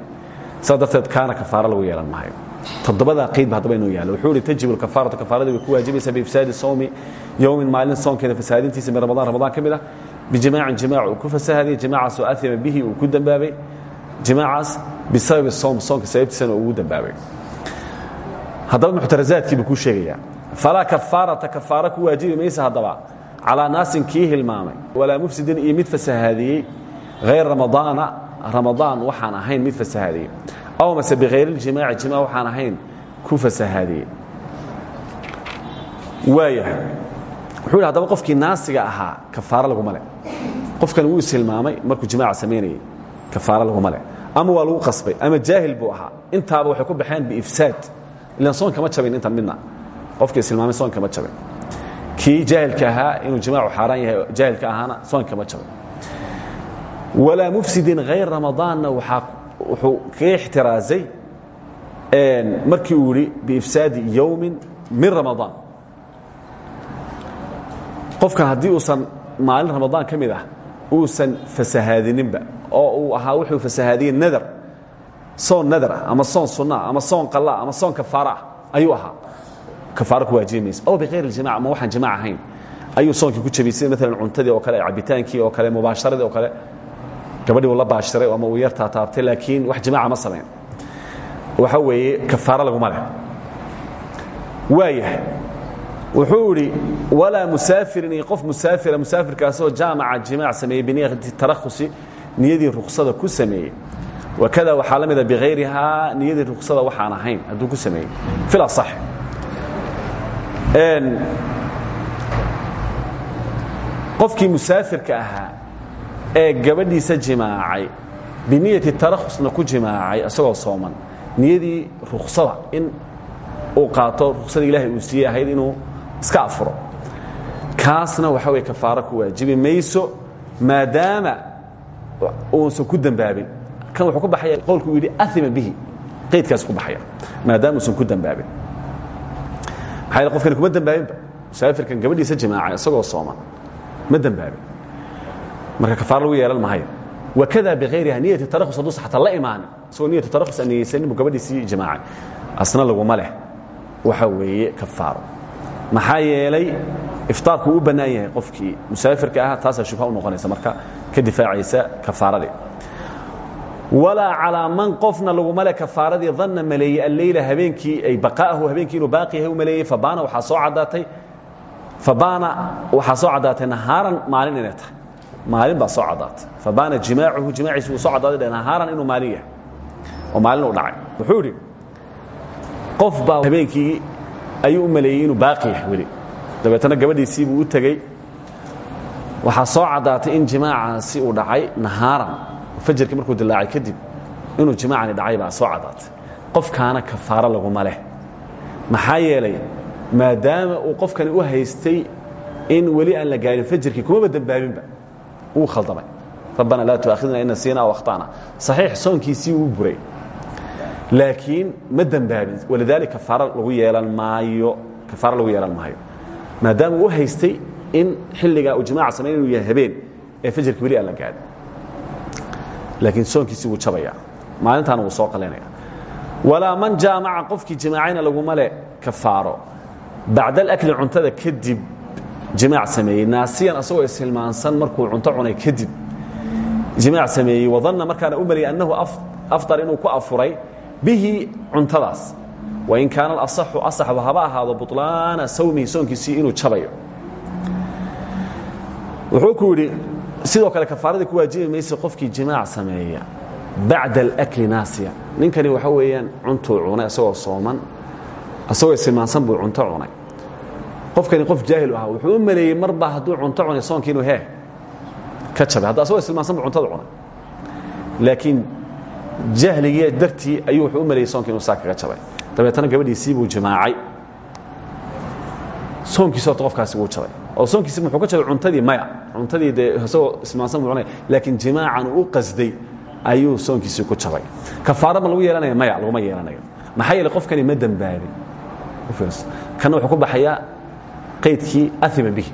saa darteed kaana kafaaro lagu yeelan maayo. Toddobadaa qaydba haddaba inuu yaalo wuxuu ihi tajibu lkafaaratu kafaaradii way ku waajibaysaa biifsaadi sawmi yowmin maalin soonkeeda fasaadintiisa min ramadaan ramadaan ka mid ah bijimaacin jimaac uu ku fasahadiyey jimaacaas oo aima bihi uu ku dembaabay jimaacaas bisababi sowm soonka sababtiisana ugu dembaabay haddaba muxtarazaadkii buu kuu sheegayaa falaa kafaarata kafaaro ku waajibi maysa haddaba calaa naasin kii hilmaamay walaa mufsidin iyo mid fasahaadiyey hayr ramadaana ramadaan waxaan ahayn mid fasahaadiyey aw mase bihayr اljimaaci jimaac waxaan ahayn ku fasahaadiyey waaya wuxuu yidhi qofkii naasiga ahaa kafaaro laguma le qofkan wuu ishilmaamay markuu jimaaca samaynayey kafaaro laguma le ama waa lagu qasbay ama jaahil buu ahaa. Intaaba waxay ku baxeen biifsaad. Ilan soon kama jabin intan midna. Qofkii ishilmaamay soon kama jabin. Kii jaahilka ahaa inuu jimaacu xaaraan yahay jaahilka ahaana soon kama jabin. Walaa mufsidin hayr ramadaanna waxaa wuxuu kaga ixtiraazay markii uu yidhi biifsaadi yowmin min ramadaan qofkan haddii uusan maalin ramadaan ka ah uusan fasahaadininba oo uu ahaa wuxuu fasahaadiyey nadar soon nadar ah ama soon sunnaah ama soon qalla ama soon kafaara ah ayuu ahaa. Kafaaro ku waajibi mayso aw bikayr iljimac ama waxaan ahayn. Ayuu soonkii ku jabiyey sida cuntadii oo kale cabitaankii oo kale mubaasharadii oo kale. Gabadhii uu baashiray ama uu taataabtay laakiin wax jimaaca ma samayn waxa weeye kafaaro laguma leh. Waayahay wuxuu idhi walaa musaafirin iyo qof musaafira musaafirkaasoo jaamaca jimaac sameeyey biniyati tarakhusi niyadii ruksada ku sameeyey. Wakada waxaa la mida bihayrihaa niyadii ruksada waxaan ahayn hadduu ku sameeyey. Fil asax. Qofkii musaafirka ahaa ee gabadhiisa jimaacay biniyati tarakhusna ku jimaacay isagoo sooman niyadii ruksada in uu qaato ruksada ilaahay uu siiyey inuu iska afuro. Kaasna waxa wey kafaaro ku waajibi mayso maadaama uusan ku dembaabin kan wuxuu ku baxaya qowlku uu yidhi bihi. Qaydkaas ku baxaya maadaama uusan ku dembaabin maxaa yeel qofkani kuma dembaabinba musaafirkan gabadhiisa jimaacay isagoo sooman ma dembaabin marka kafaaro lagu yeelan mahayo wakada bihayriha niyati tarakhus hadduusa xataa la imaanin isagoo niyatu tarakhus aan niyeysanin buu asna laguma leh. Waxa weeye kafaaro maxaa yeelay iftaarku u bannaan qofkii. Musaafirka ah taasaa shubha u noqonaysa marka ka difaacaysa kafaaradii. Walaa calaa man qofna laguma le kafaaradii danna maleeyey alleyla habeenkii ay baqa'ahu habeenkii inuu baaqi yahay u maleeyey fabaana waxaa soo caddaatay fabaana waxaa soo caddaatay nahaaran maalin inay tahay. Maalin baa soo caddaatay. Fabaana jimaacuhu jimaaciisu soo caddaaday nahaaran inuu maalin oo maalin u dhacay. Wuxuu qof baa habeenkii ayuu u maleeyey inuu baaqi yahay weli. Dabeetana gabadhiisii buu u tegey. Waxaa soo caddaatay in jimaacaasi uu dhacay nahaaran. Fajarkii markuu dilaacay kadib inuu jimaacani dhacay baa soo caddaatay. Qofkaana kafaaro laguma leh. Maxaa yeelay maadaama uu qofkani u haystay in weli aan la gaarin fajarkii kumaba dembaabinba wuu khaldamay. Rabbana laa tuaakhidna in nasiina aw akhtana. Saxiix soonkiisii wuu buray laakiin ma dembaabin walidaalika kafaaro lagu yeelan maayo kafaaro lagu yeelan maayo maadaama uu haystay in xilligaa uu jimaaca samayn inuu yahay habeen ee fajarkii weli aan la gaarin laakiin soonkiisii wuu jabaya maalintaana wuu soo qalaynaya walaa man jaamaca qofkii jimaacayna laguma le kafaaro bacda alakli cuntada kadib jimaac sameeyey naasiyan asagoo ishilmaansan markuu cunto cunay kadib jimaac sameeyey wadanna markaana u maliyay annahu afdar inuu ku afuray bihi cuntadaas. Wain kaana alasaxu asaxba haba ahaado buطlaana sawmihi soonkiisii inuu jabayo. Wuxuu ku yidhi sidoo kale kafaaradii ku waajibi qofkii jimaac sameeya. Bacda alakli naasiya. Ninkani waxa weeyaan cuntuu cunay isagoo sooman isagoo isimaansan buu cunto cunay. Qofkani qof jaahil ahaa wuxuu u marba hadduu cunto cunay soonki inuu ka jabay hadda asagoo isilmaansan buu cuntada cunay. Laakiin jahligii dartii ayuu wuxuu u maleeyey soonki inuu saa kaga jabay. Dabeetana gabadhiisii buu jimaacay soonkiisi horta qofkaasi wuu jabay. Oo soonkiisi muxuu ka jabay cuntadii maya. Cuntadii dee isagoo ismaansan buu cunay laakiin jimaacan uu qasday ayuu soonkiisii ku jabay. Kafaara ma lagu yeelanaya maya laguma yeelanayo. Maxaa yeele qofkani ma dembaabin kana wuxuu ku baxayaa qaydkii aima bihi.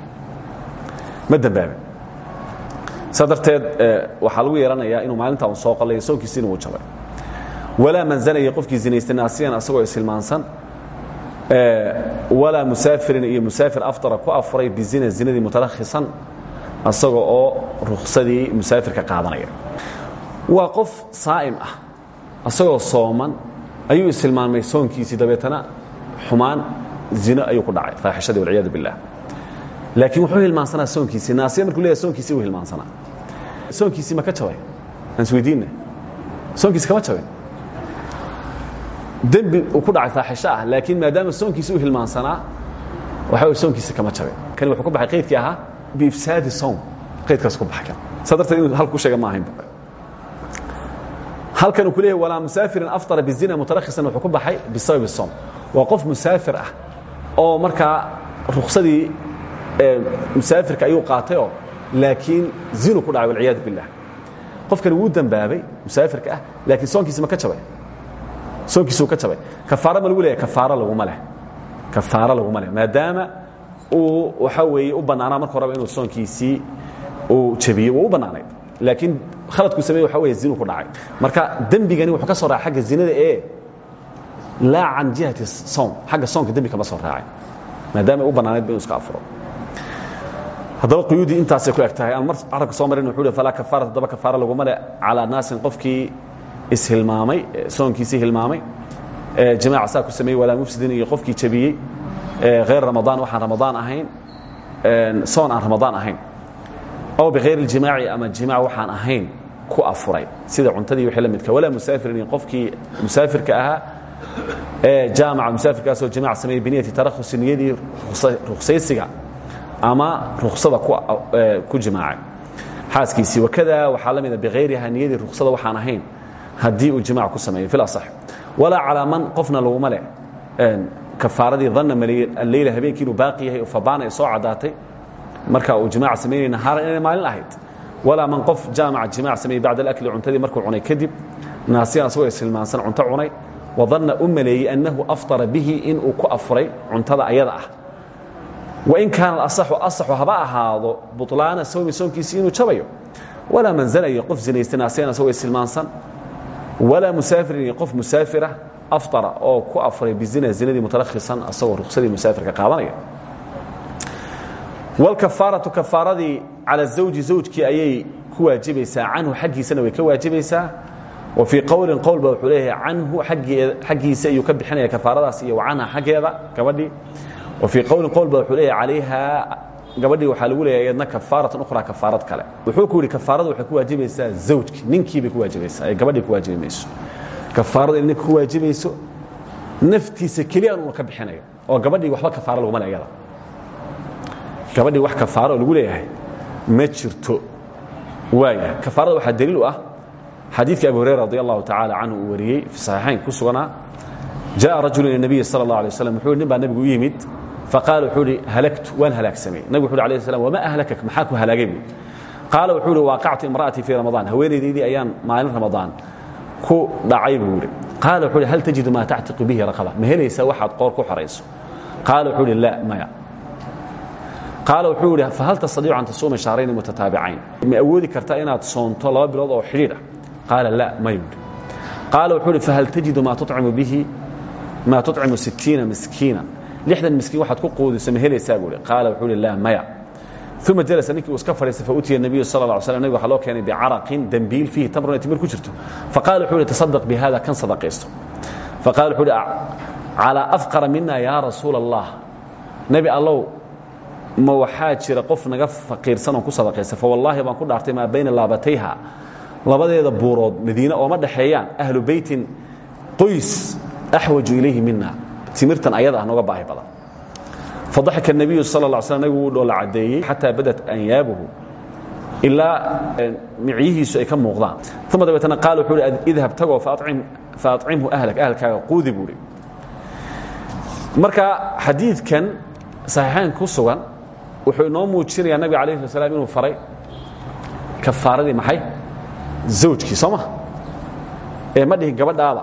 Ma dembaabin saa darteed waxaa lagu yeelanayaa inuu maalintaa un soo qalayo soonkiisiina wuu jabay. Walaa man zanaya qofkii zinaystay naasiyan asagoo isilmaansan walaa musaafirin iyo musaafir aftara ku afuray bizina zinadii mutarakhisan asaga oo ruksadii musaafirka qaadanaya. Waa qof saa'im ah asagoo sooman ayuu isilmaamay soonkiisii dabeetana xumaan zino ayuu ku dhacay faaxishadii walciyaadu billah. Laakiin wuxuu hilmaansanaa soonkiisii naasiya markuu leeyahay soonkiisii uu hilmaansanaa soonkiisii ma ka jabay? Aan isweydiinna soonkiisi kama jabin dembi uu ku dhacay faaxisho ah laakiin maadaama soonkiisi u hilmaansanaa waxa soonkiisi kama jabin kani wuxuu ku baxay qaydkii ahaa biifsaadi soom qaydkaas ku baxay saa darteed inuu halku sheega ma ahaynba halkan uu ku leeyahay walaa musaafirin aftara bizina mutarakhisan wuxuu ku baxay bisababi soom waa qof musaafir ah oo markaa ruksadii musaafirka ayuu qaatayoo laakiin zinu ku dhacay walciyaadu billah. Qofkani wuu dembaabay musaafirka ah laakiin soonkiisi ma ka jabay. Soonkiisuu ka jabay. Kafaara ma lagu leeyahay kafaaro laguma leh. Kafaaro laguma leh. Maadaama uu waxaa weeye u bannaanaa marka horeba inuu soonkiisii uu jabiyo wuu u bannaanayd laakiin khaladku sameye waxa weye zinu ku dhacay. Marka dembigani wuxuu ka soo raacay xagga zinada ee laa can jihati soom xagga soonka dembi kama soo raacay. Maadaama u bannaanayd ba inuu iska afuro haddaba quyuudii intaasay ku eg tahay aan mar carabka soo marin wuxuu falaa kafaara kafaara laguma le calaa naasin qofkii ishilmaamay soonkiisii hilmaamay jamaaca saa ku sameeyey walaa mufsidin iyo qofkii jabiyey hayr ramadaan waxaan ramadaan ahayn soon aan ramadaan ahayn. Aw bihayr اljimaaci ama jimaac waxaan ahayn ku afuray. Sida cuntadii wixii la midka walaa musaafirin qofkii musaafirka ahaa jaamaca musaafirkaasoo jimaac sameeyey biniyati tarakhusi niyadii ruksaysiga ama ruksada ku jimaacay. Xaaskiisii wakada waxaa la mida bihayriha niyadii ruksada waxaan ahayn haddii uu jimaac ku sameeyo fi asax walaa calaa man qofna laguma leh kafaaradii danna maleeyey alleyla habeenkii inuu baaqi yahay oo fabaana ay soo caddaatay marka uu jimaac samaynay nahaaran inay maalin ahayd. Walaa man qof jaamaca jimaac sameeyey bacda alakli cuntadii markuu cunay kadib naasiyan asagoo ishilmaansan cunto cunay wadanna u maleeyey annahu aftara bihi inuu ku afuray cuntada ayada ah wain kaana alasaxu asaxu haba ahaado bulaana sawmi soonkiisii inuu jabayo walaa man zana iyo qof zinaystan asagana isagoo istilmaansan walaa musaafirin iyo qof musaafira aftara oo ku afray bizina zinadii mutalakhisan asagoo ruqsadii musaafirka qaadanaya walkafaaratu kafaaradii cala zawji zawjkii ayay ku waajibaysaa canhu xaggiisana way ka waajibaysaa wa fii qowlin qowl ba wuxuu leeyahay canhu xaggiisa iyuu ka bixinaya kafaaradaas iyo wa canha xaggeeda gabadhii wa fii qowlin qowl ba wuxuu leeyahay calayha gabadhii waxaa lagu leeyahay iyadna kafaaratan ukhraa kafaarad kale. Wuxuu ku yidhi kafaaradu waxay ku waajibaysaa zawjki ninkii bay ku waajibaysaa ee gabadhii ku waajibi mayso kafaaradu inay ku waajibayso naftiisa keliya an uuna ka bixinayo oo gabadhii waxba kafaaro laguma le iyada gabadhii wax kafaaro oo lagu leeyahay ma jirto waaya kafaarada waxaa daliil u ah xadiidkii abi hurayra radi allahu tacaala canhu uu wariyey fi saxiixayn ku suganaa jaءa rajulu ila nabiyi sala اllah alay waslam wuxuu nin baa nebigu u yimid faqaala wuxuu ihi halagtu waan halaagsamay nebigu wuxu uhi alayh slam wama ahlakak maxaa ku halaagay buu qaala wuxuu ihi waaqactu imra'atii fii ramadaan haweenaydaydii ayaan maalin ramadaan ku dhacay buu yidhi qaala wuxuu ihi hal tajidu maa tactiqu bihi raqaba ma helaysaa waxaad qoor ku xorayso qaala wuxuu ihi la maya qaala wuxuu idhi fahal tastadiicu an tasuuma shahrayni mutataabicayn ma awoodi kartaa inaad soonto laba bilood oo xidhiidh ah qaala la mayu idhi qaala wuxuu uhi fahal tajidu maa tucimu bihi maa tucimu sittiina miskiina lixdan miskiin waxaad ku quudiso ma helaysaa buu hi qaala wuxuu uhi laa maya uma jalasa ninkii uu iska fadhiistay fautiya nabiyu sal lla slam nabig waxa loo keenay bicaraqin dembiil fiihi tamrun ay timir ku jirto faqala wuxuu uhi tasadaq bihada kan sadaqaysto faqala wuxuu uhi calaa afqara mina yaa rasuula allah ma waxaa jira qof naga faqiirsan ku sadaqaysta fawallaahi baan ku dhaartay maa bayna laabatayha labadeeda buurood madiine ooma dhexeeyaan ahlu beytin qoys axwaju ilayhi mina timirtan ayada ah nooga baahi badan. Fadaxaka nebiyu sal lla sl nabigu wuu dhoola caddeeyey xataa badat anyaabuhu ilaa micyihiisu ay ka muuqdaan. Uma dabeetna qaal wuxuu hi idhab tagoo faacimhu ahlak ahalkaaga quudi buu hi marka xadiidkan saxiixayn ku sugan wuxuu inoo muujinayaa nabiga alayh sla slam inuu faray kafaaradii maxay? Zawjkii soo ma? Ee ma dhihin gabadhaaba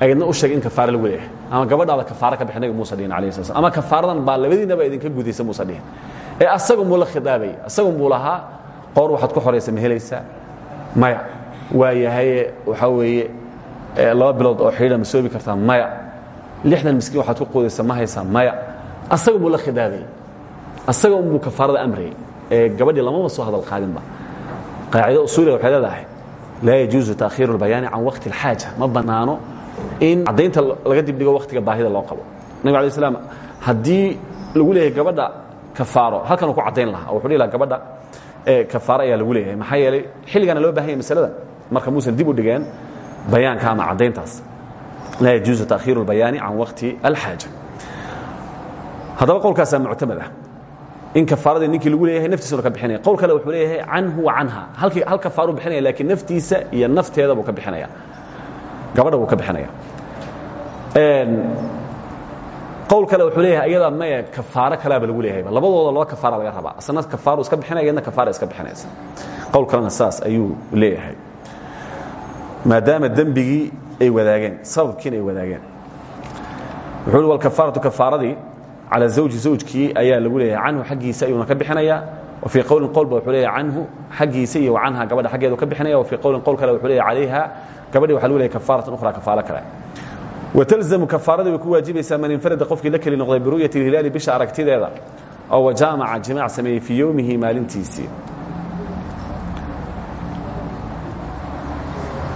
aydna u sheegay in kafaare lagu leeyahay ama gabadhaada kafaare ka bixi muuse dhihin alayh sla ama kafaaradan baa labadiinaba idinka gudaysa muuse dhihin ee asagu muu la khidaabayay asagu muu lahaa qoor waxaad ku xoraysa ma maya. Waa yahaye waxaa weeye laba bilood oo xidhiidha ma soobi kartaa maya. Lixdan miskiin waxaad ku quudaysa ma haysaa? Maya. Asaga muu la khidaabayay asaga unbuu kafaarada amrayay ee gabadhii lamaba soo hadal qaadinba qaacido usuuliga waxay leedahay laa yajuusu taakhiiru اlbayaani can waqti اlxaaja ma bannaano in caddaynta laga dibdhigo wakhtiga baahida loo qabo. Nabig alay slam haddii lagu leeyahay gabadha kafaaro halkanuu ku caddayn lahaa wuxuu dhihi laha gabadha kafaaro ayaa lagu leeyahay. Maxaa yeelay xilligaana loo baahan yahay masaladan. Marka muusan dib u dhigeen bayaanka ama caddayntaas laa yajuusu taakhiiru اlbayaani can waqti alxaaja. Haddaba qowlkaasaa muctamad ah in kafaaradii ninkii lagu leeyahay naftiisuna ka bixinaya. Qowl kale wuxuu leeyahay canhu wa canha. Halkii hal kafaaru bixinaya laakiin naftiisa iyo nafteeda buu ka bixinaya gabadha buu ka bixinaya. Qowl kale wuxuu leeyahay ayada maya kafaaro kalaaba lagu leeyahayba labadooda laba kafaara laga rabaa. Asna kafaaru iska bixinaya iyadna kafaara iska bixinaysa. Qowl kalena saas ayuu leeyahay. Maadaama dembigii ay wadaageen sababkiina ay wadaageen. Wuxuu hi walkafaaratu kafaaradii calى zawji zawjkii ayaa lagu leeyahay. Canhu xaggiisa ayuuna ka bixinaya. Wa fii qowlin qowlba wuxuu leeyahay canhu xaggiisa iyo wa canha gabadha xaggeedu ka bixinaya. Wa fii qowlin qowl kale wuxuu leeyahay calayha gabadhii waxa lagu leeyahay kafaaratan ukhra kafaalo kale. Watalzamu kafaaradii way ku waajibaysaa man infarada qofkii la keli noqday biru'yati اlhilaali bisha aragtideeda oo wajaamaca jimaac sameeyey fii yowmihi maalintiisii.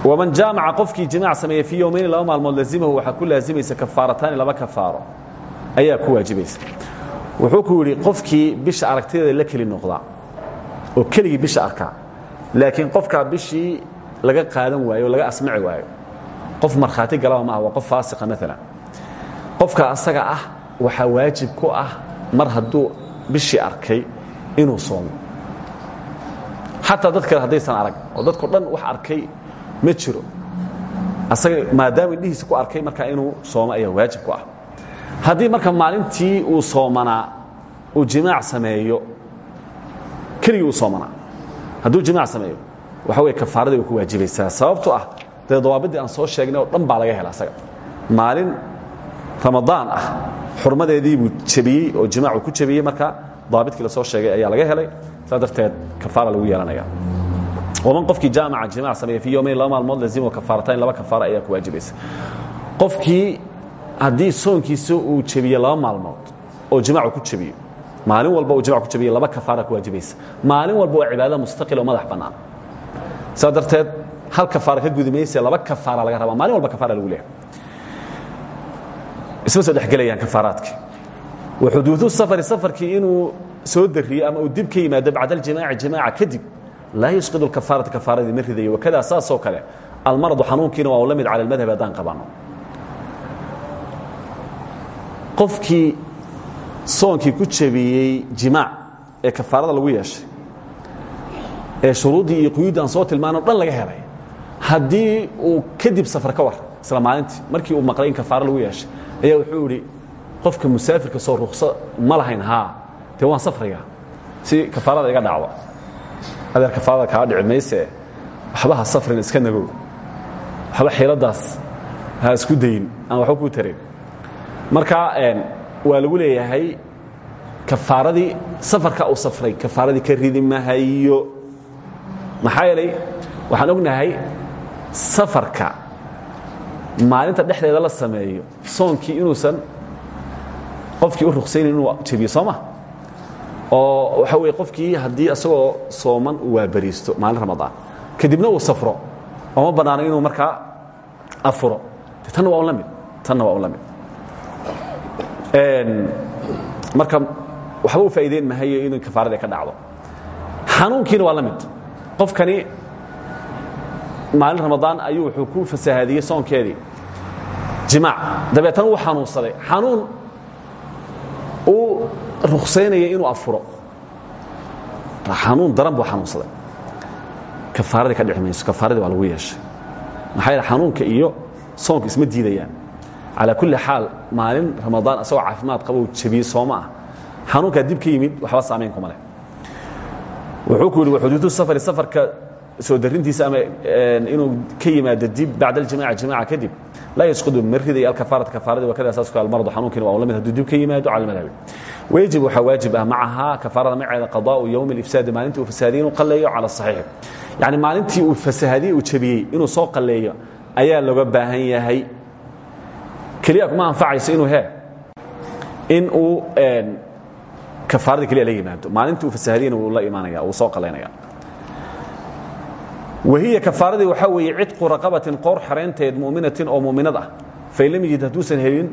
Waman jaamaca qofkii jimaac sameeyey fii yowmayni laba maalmood lazimahu waxaa ku laazimaysa kafaarataani laba kafaaro. Ayaa ku waajibaysa wuxuu ku yidhi qofkii bisha aragtideeda la keli noqdaa oo keligii bisha arkaa laakiin qofkaa bishii laga qaadan waayo laga asmaci waayo. Qof markhaati galaba maaha waa qof faasiqa maalan qofka asaga ah waxaa waajib ku ah mar hadduu bishii arkay inuu soomo. Xataa dad kale haddaysan arag oo dadko dhan wax arkay ma jiro. Asaga maadaama indhihiisa ku arkay markaa inuu soomo ayaa waajib ku ah. Haddii marka maalintii uu soomanaa uu jimaac sameeyo keligii uu soomanaa hadduu jimaac sameeyo waxa wey kafaaradii way ku waajibaysaa. Sababto ah dee dawaabiddii aan soo sheegnay oo dhan baa laga hela asaga maalin ramadaan ah xurmadeedii buu jebiyey oo jimaacu ku jebiyey marka daabidkii la soo sheegay ayaa laga helay. Saa darteed kafaara lagu yeelanaya waman qofkii jaamaca jimaac sameeya fii yowmayn laba maalmood lazimo kafaaratayn laba kafaara ayaa ku waajibaysa qofkii haddii soonkiisa uu jebiye laba maalmood oo jimaacu ku jebiyo maalin walba uu jimac ku jebiye laba kafaara ku waajibaysa maalin walba waa cibaadada mustaqil oo madax bannaan saa darteed hal kafaara laba kafaara laga rabaa maalin walba kafaara lagu leehay isma soo dhexgelayaan kafaaraadkii waxuduudu safari safarkii inuu soo dariyo ama uu dib ka yimaado bacda aljimaaci jimaaca kadib laa yusqidu lkafaarata kafaaradii ma ridayo. Wakadaa saasoo kale almaradu xanuunkiina waa u la mid cala almadhab haddaan qabanno qofkii ku jebiyey jimaac ee kafaarada lagu yeeshay ee shuruuddii iyo quyuuddii aan soo tilmaano dhan laga helay. Haddii uu kadib safar ka war isla maalintii markii uu maqlay in kafaaro lagu yeeshay ayaa wuxuu idhi qofka musaafirka soo rukso ma lahayn haa dee waan safraya si kafaarada iga dhacdo. Adeer kafaarada kaa dhici mayse waxba ha safrin iska nagow waxba xiiladdaas ha isku dayin aan waxba kuu tarin. Marka waa lagu leeyahay kafaaradii safarka uu safray kafaaradii ka ridi mahayo maxaa yeelay waxaan ognahay safarka maalinta dhexdeeda la sameeyo soonkii inuusan qofkii u ruksaynayn inuu jebiyo soo ma? oo waxa weye qofkii haddii isagoo sooman uu waabariisto maalin ramadaan kadibna uu safro ooma bannaano inuu markaa afuro. Tanna waa un la mid tanna waa un la mid. Marka waxba u faa'iideyn mahayo inuu kafaarada ka dhacdo. Xanuunkiina waa la mid qofkani maalin ramadaan ayuu wuxuu ku fasahaadiyey soonkeedii. Jimaac dabeetana uu xanuunsaday. Xanuun uu ruksaynaya inuu afuro. Xanuun daran buu xanuunsaday. Kafaaradii ka dhici mayso waa lagu yeeshay. Maxaa xanuunka iyo soonka isma diidayaan. Calaa kulli xaal maalin ramadaan asagoo caafimaad qaba uu jabiyey sooma ah. Xanuunkaa dib waxba saamayn kuma leh wuxuu ku yidhi waxuduudu safari safarka soo darintiisa ama inuu ka yimaado dib bacda aljimaaca jimaaca kadib laa yasqudu ma riday alkafaarata kafaaradii wakada asaaska almaradu xanuunkiina waa la mid hadduu dib ka yimaado cala almadhabi wayajib waxaa waajib ah macahaa kafaarada maceeda qadaa'u yowmi alifsaadi maalintii uu fasaadiyey inuu qalleeyo cala asaxiix yacni maalintii uu fasahaadiyey uu jabiyey inuu soo qalleeyo ayaa looga baahan yahay. Keliya kuma anfacayso inuu he in uu kafaaradii keliya la yimaado. Maalintii uu fasahaadiyena wuu la imaanaya wuu soo qalaynaya wahiya kafaaradii waxaa weeye cidqu raqabatin qoor xaraynteed mu'minatin oo mu'minad ah. Fain lam yajid hadduusan helin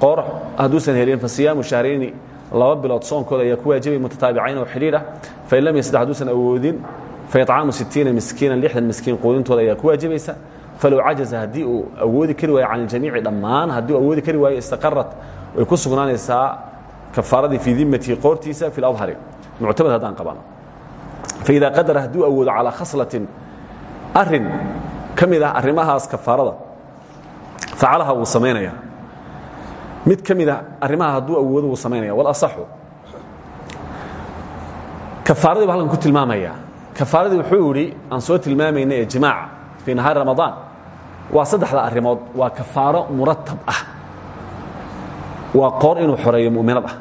qoor hadduusan helin fa siyaamu shahrayni laba bilood soonkooda ayaa ku waajibay mutataabicayn oo xidhiidh ah. Fain lam yasdex hadduusan awoodin faicaamu sitiina miskiinan lixdan miskiin quudintooda ayaa ku waajibaysa. Falow cajaza haddii uu awoodi kari waayo can iljamiici dhammaan haddii uu awoodi kari waayo istaqarat way ku sugnaanaysaa kafaaradii fii dimatihi qoortiisa fi اladhari muctamad haddaan qabano. Faida qadara hadduu awoodo calaa khaslatin arrin ka mid ah arrimahaas kafaarada facalaha wuu samaynaya mid ka mid ah arrimaha hadduu awoodo wuu samaynaya walasaxu kafaaradii ba halkan ku tilmaamaya. Kafaaradii wuxuu yidhi aan soo tilmaamayna ee jimaaca fii nahaari ramadaan waa saddexda arrimood. Waa kafaaro muratab ah. Waa qoor inuu xoreeyo mu'minad ah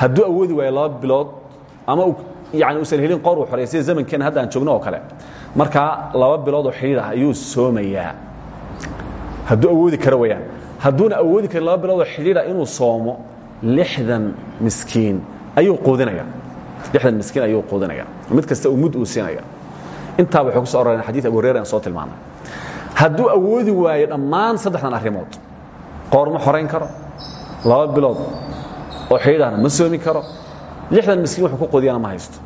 hadduu awoodi waayo laba bilood ama yani usan helin qoor uu xoreeyo sida zamankeena hadda aan joogno oo kale. Markaa laba bilood oo xidhiir ah ayuu soomayaa. Hadduu awoodi karo wayaan hadduuna awoodi karin laba bilood oo xidhiira inuu soomo lixdan miskiin ayuu quudinaya. Lixdan miskiin ayuu quudinaya. Mid kasta uu mud uu siinaya. Intaaba wuxuu ku so ororeen xadiid abu hurayra aan soo tilmaanay hadduu awoodi waayo dhammaan saddexdan arrimood qoor ma xorayn karo laba bilood oo xidhiidhana ma soomi karo. Lixdan miskiin wuxuu ku quudiyana ma haysto.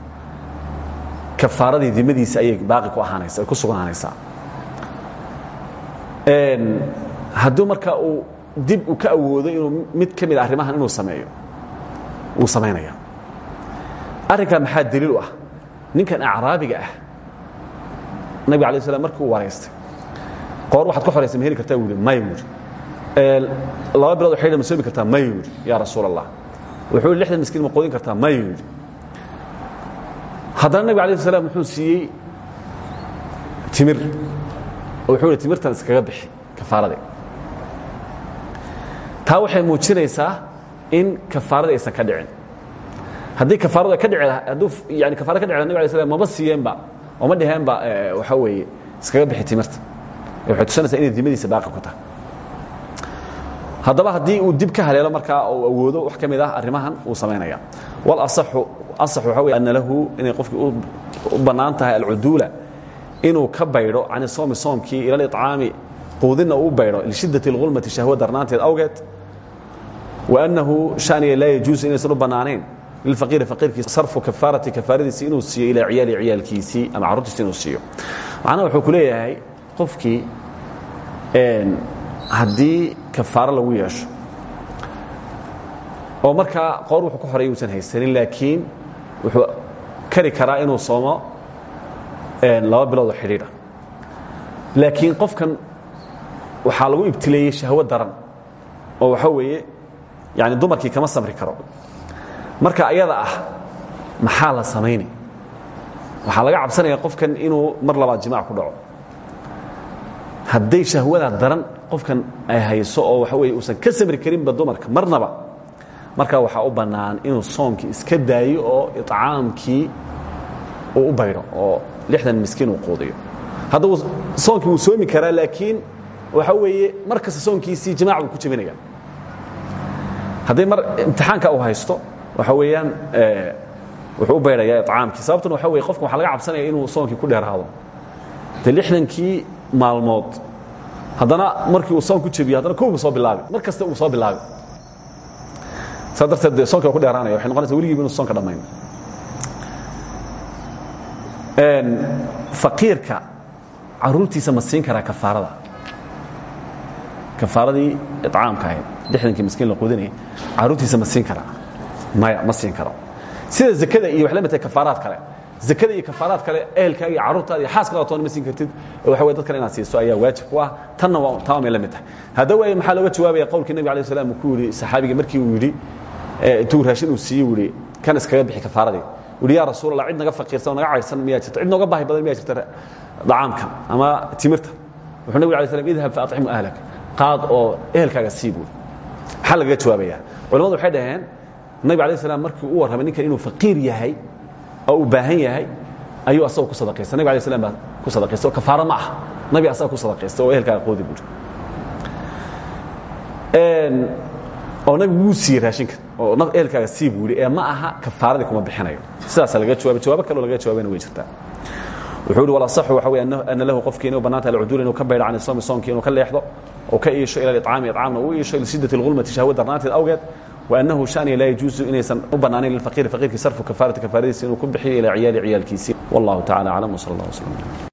Kafaaradii dimadiisa ayay baaqi ku ahaanaysa ay ku sugnaanaysaa. Hadduu marka uu dib uu ka awoodo inuu mid ka mid a arrimahan inuu sameeyo wuu samaynaya arrinkaa maxaa daliil u ah? Ninkan acraabiga ah nabig alay slam markii uu waraystay qoor waxaad ka xoraysa ma heli kartaa buu yidhi yidhi. Laba bilood oo xidhiidha ma soomi kartaa maya buu yidhi yaa wuxuu lixdan miskiin ma quudin kartaa? Maya buu yidhi haddana nabig alay slam wuxuu siiyey timir. Oo wuxuu yidhi timirtan iskaga bixi kafaaradii taa waxay muujinaysaa in kafaaradii aysan ka dhicin. Haddii kafaaradu ka dhici hadduu yani kafaarada ka dhici nabig alay slam maba siiyeenba oo ma dheheenba waxaa weeye iskaga bixi timirta. Waxay tusanaysaa inay dimadiisa baaqi ku tahay haddaba haddii uu dib ka haleelo markaa uu awoodo wax ka mid ah arrimahan wuu samaynaya walasaxu asax waxa wey ana lahu inay qofkii u bannaan tahay alcuduula inuu ka baydho can soomi soomkii ila liطcaami quudinna uu baydho lishiddati اlgulmati shahwa darnaanteed awgeed. Waannahu shaniga laa yajuusu inaysan u bannaanayn lilfaqiiri faqiirkii sarfu kafaarati kafaaradiisi inuu siiyo ilaa ciyaali ciyaalkiisii ama carruurtiisi inuu siiyo. Macnaha wuxuu ku leeyahay qofkii haddii kafaaro lagu yeesho. Oo markaa qoor wuxuu ka horreeya uusan haysanin laakiin wuxuu kari karaa inuu soomo laba biloodoo xidhiidha laakiin qofkan waxaa lagu ibtileeyey shahwo daran oo waxaa weeye yani dumarkii kama samri karo. Marka ayada ah maxaa la samaynay waxaa laga cabsanaya qofkan inuu mar labaad jimaac ku dhaco hadday shahwada daran qofkan ay hayso oo waxa weye uusan ka samri karinba dumarka marnaba. Markaa waxaa u bannaan inuu soonkii iska daayo oo iطcaamkii uu u baydho oo lixdan miskiin uu quudiyo. Hadda soonkii wuu soomi karaa laakiin waxa weeye mar kasta soonkiisii jimaac buu ku jebinaya hadday mar imtixaanka uu haysto waxa weeyaan wuxuu u baydhayaa icaamkii sababtuna waxa weye qofka waxaa laga cabsanaya inuu soonkii ku dheeraado de lixdankii maalmood. Haddana markii uu soon ku jebiyo haddana kowga soo bilaabi. Mar kasta uu soo bilaabi. Saa darteed de soonka ku dheeraanaya waxay noqonaysa weligiiba inu soonka dhammayn. Faqiirka caruurtiisa ma siin karaa kafaarada? Kafaaradii icaamka ahayd lixdankii miskiin la quudinaya caruurtiisa ma siin karaa? Maya ma siin karo. Sida zakada iyo waxay la mid tahay kafaaraad kale zakada iyo kafaaraad kale ehelkaaga iyo carruurtaada iyo xaaskaaga toona ma siin kartid. Waxa weye dad kale inaad siiso ayaa waajib ku ah. Tanna waa taa may la mid tahay hadda waaye maxaa looga jawaabaya qowlkii nebiga alayh salam uu ku yidhi saxaabiga markii uu yidhi intuu raashin uu siiyey uu yidhi kan iskaga bixi kafaaradii uhi ya rasuul allah cid naga faqiirsan oo naga cayrsan miyaa jirta? Cid nooga baahi badan miyaa jirta? Dacaamka ama timirta. Wuxuu nabig alay slam idhab fa aطcimu ahlak. Qaad oo ehelkaaga sii buuri maxaa lagaga jawaabaya? Culamadu waxay dhaheen nabig alay slam markii u warramay ninkan inuu faqiir yahay oo uu baahan yahay ayuu asagoo ku sadaqaysta nabig alay slam baa ku sadaqaysta oo kafaaro ma ah nabi asaga ku sadaqaysta oo ehelkaaga qoodi buuri oo nabigu wuu siiyey raashinka oo ehelkaaga sii buu yidhi ee ma aha kafaaradii kuma bixinayo sidaasa laga jawaabay jawaabo kaleo laga jawaabayna way jirtaa wuxuu yidhi walasaxu waxa wey ana lahu qofkii inuu bannaan tahay alcuduul inuu ka baydho can isoomi soomkii inuu ka leexdo oo ka iisho ila iطcaami iطcaamna uu iisho lisiddati اlgulmati shahwa darnaanteed awgeed waannahu shaniya laa yajuusu inaysan u bannaanayn lilfaqiiri faqiirkii sarfu kafaarati kafaaradiisa inuu ku bixiyo ilaa ciyaali ciyaalkiisii wallahu tacala aclam wsal allah wslam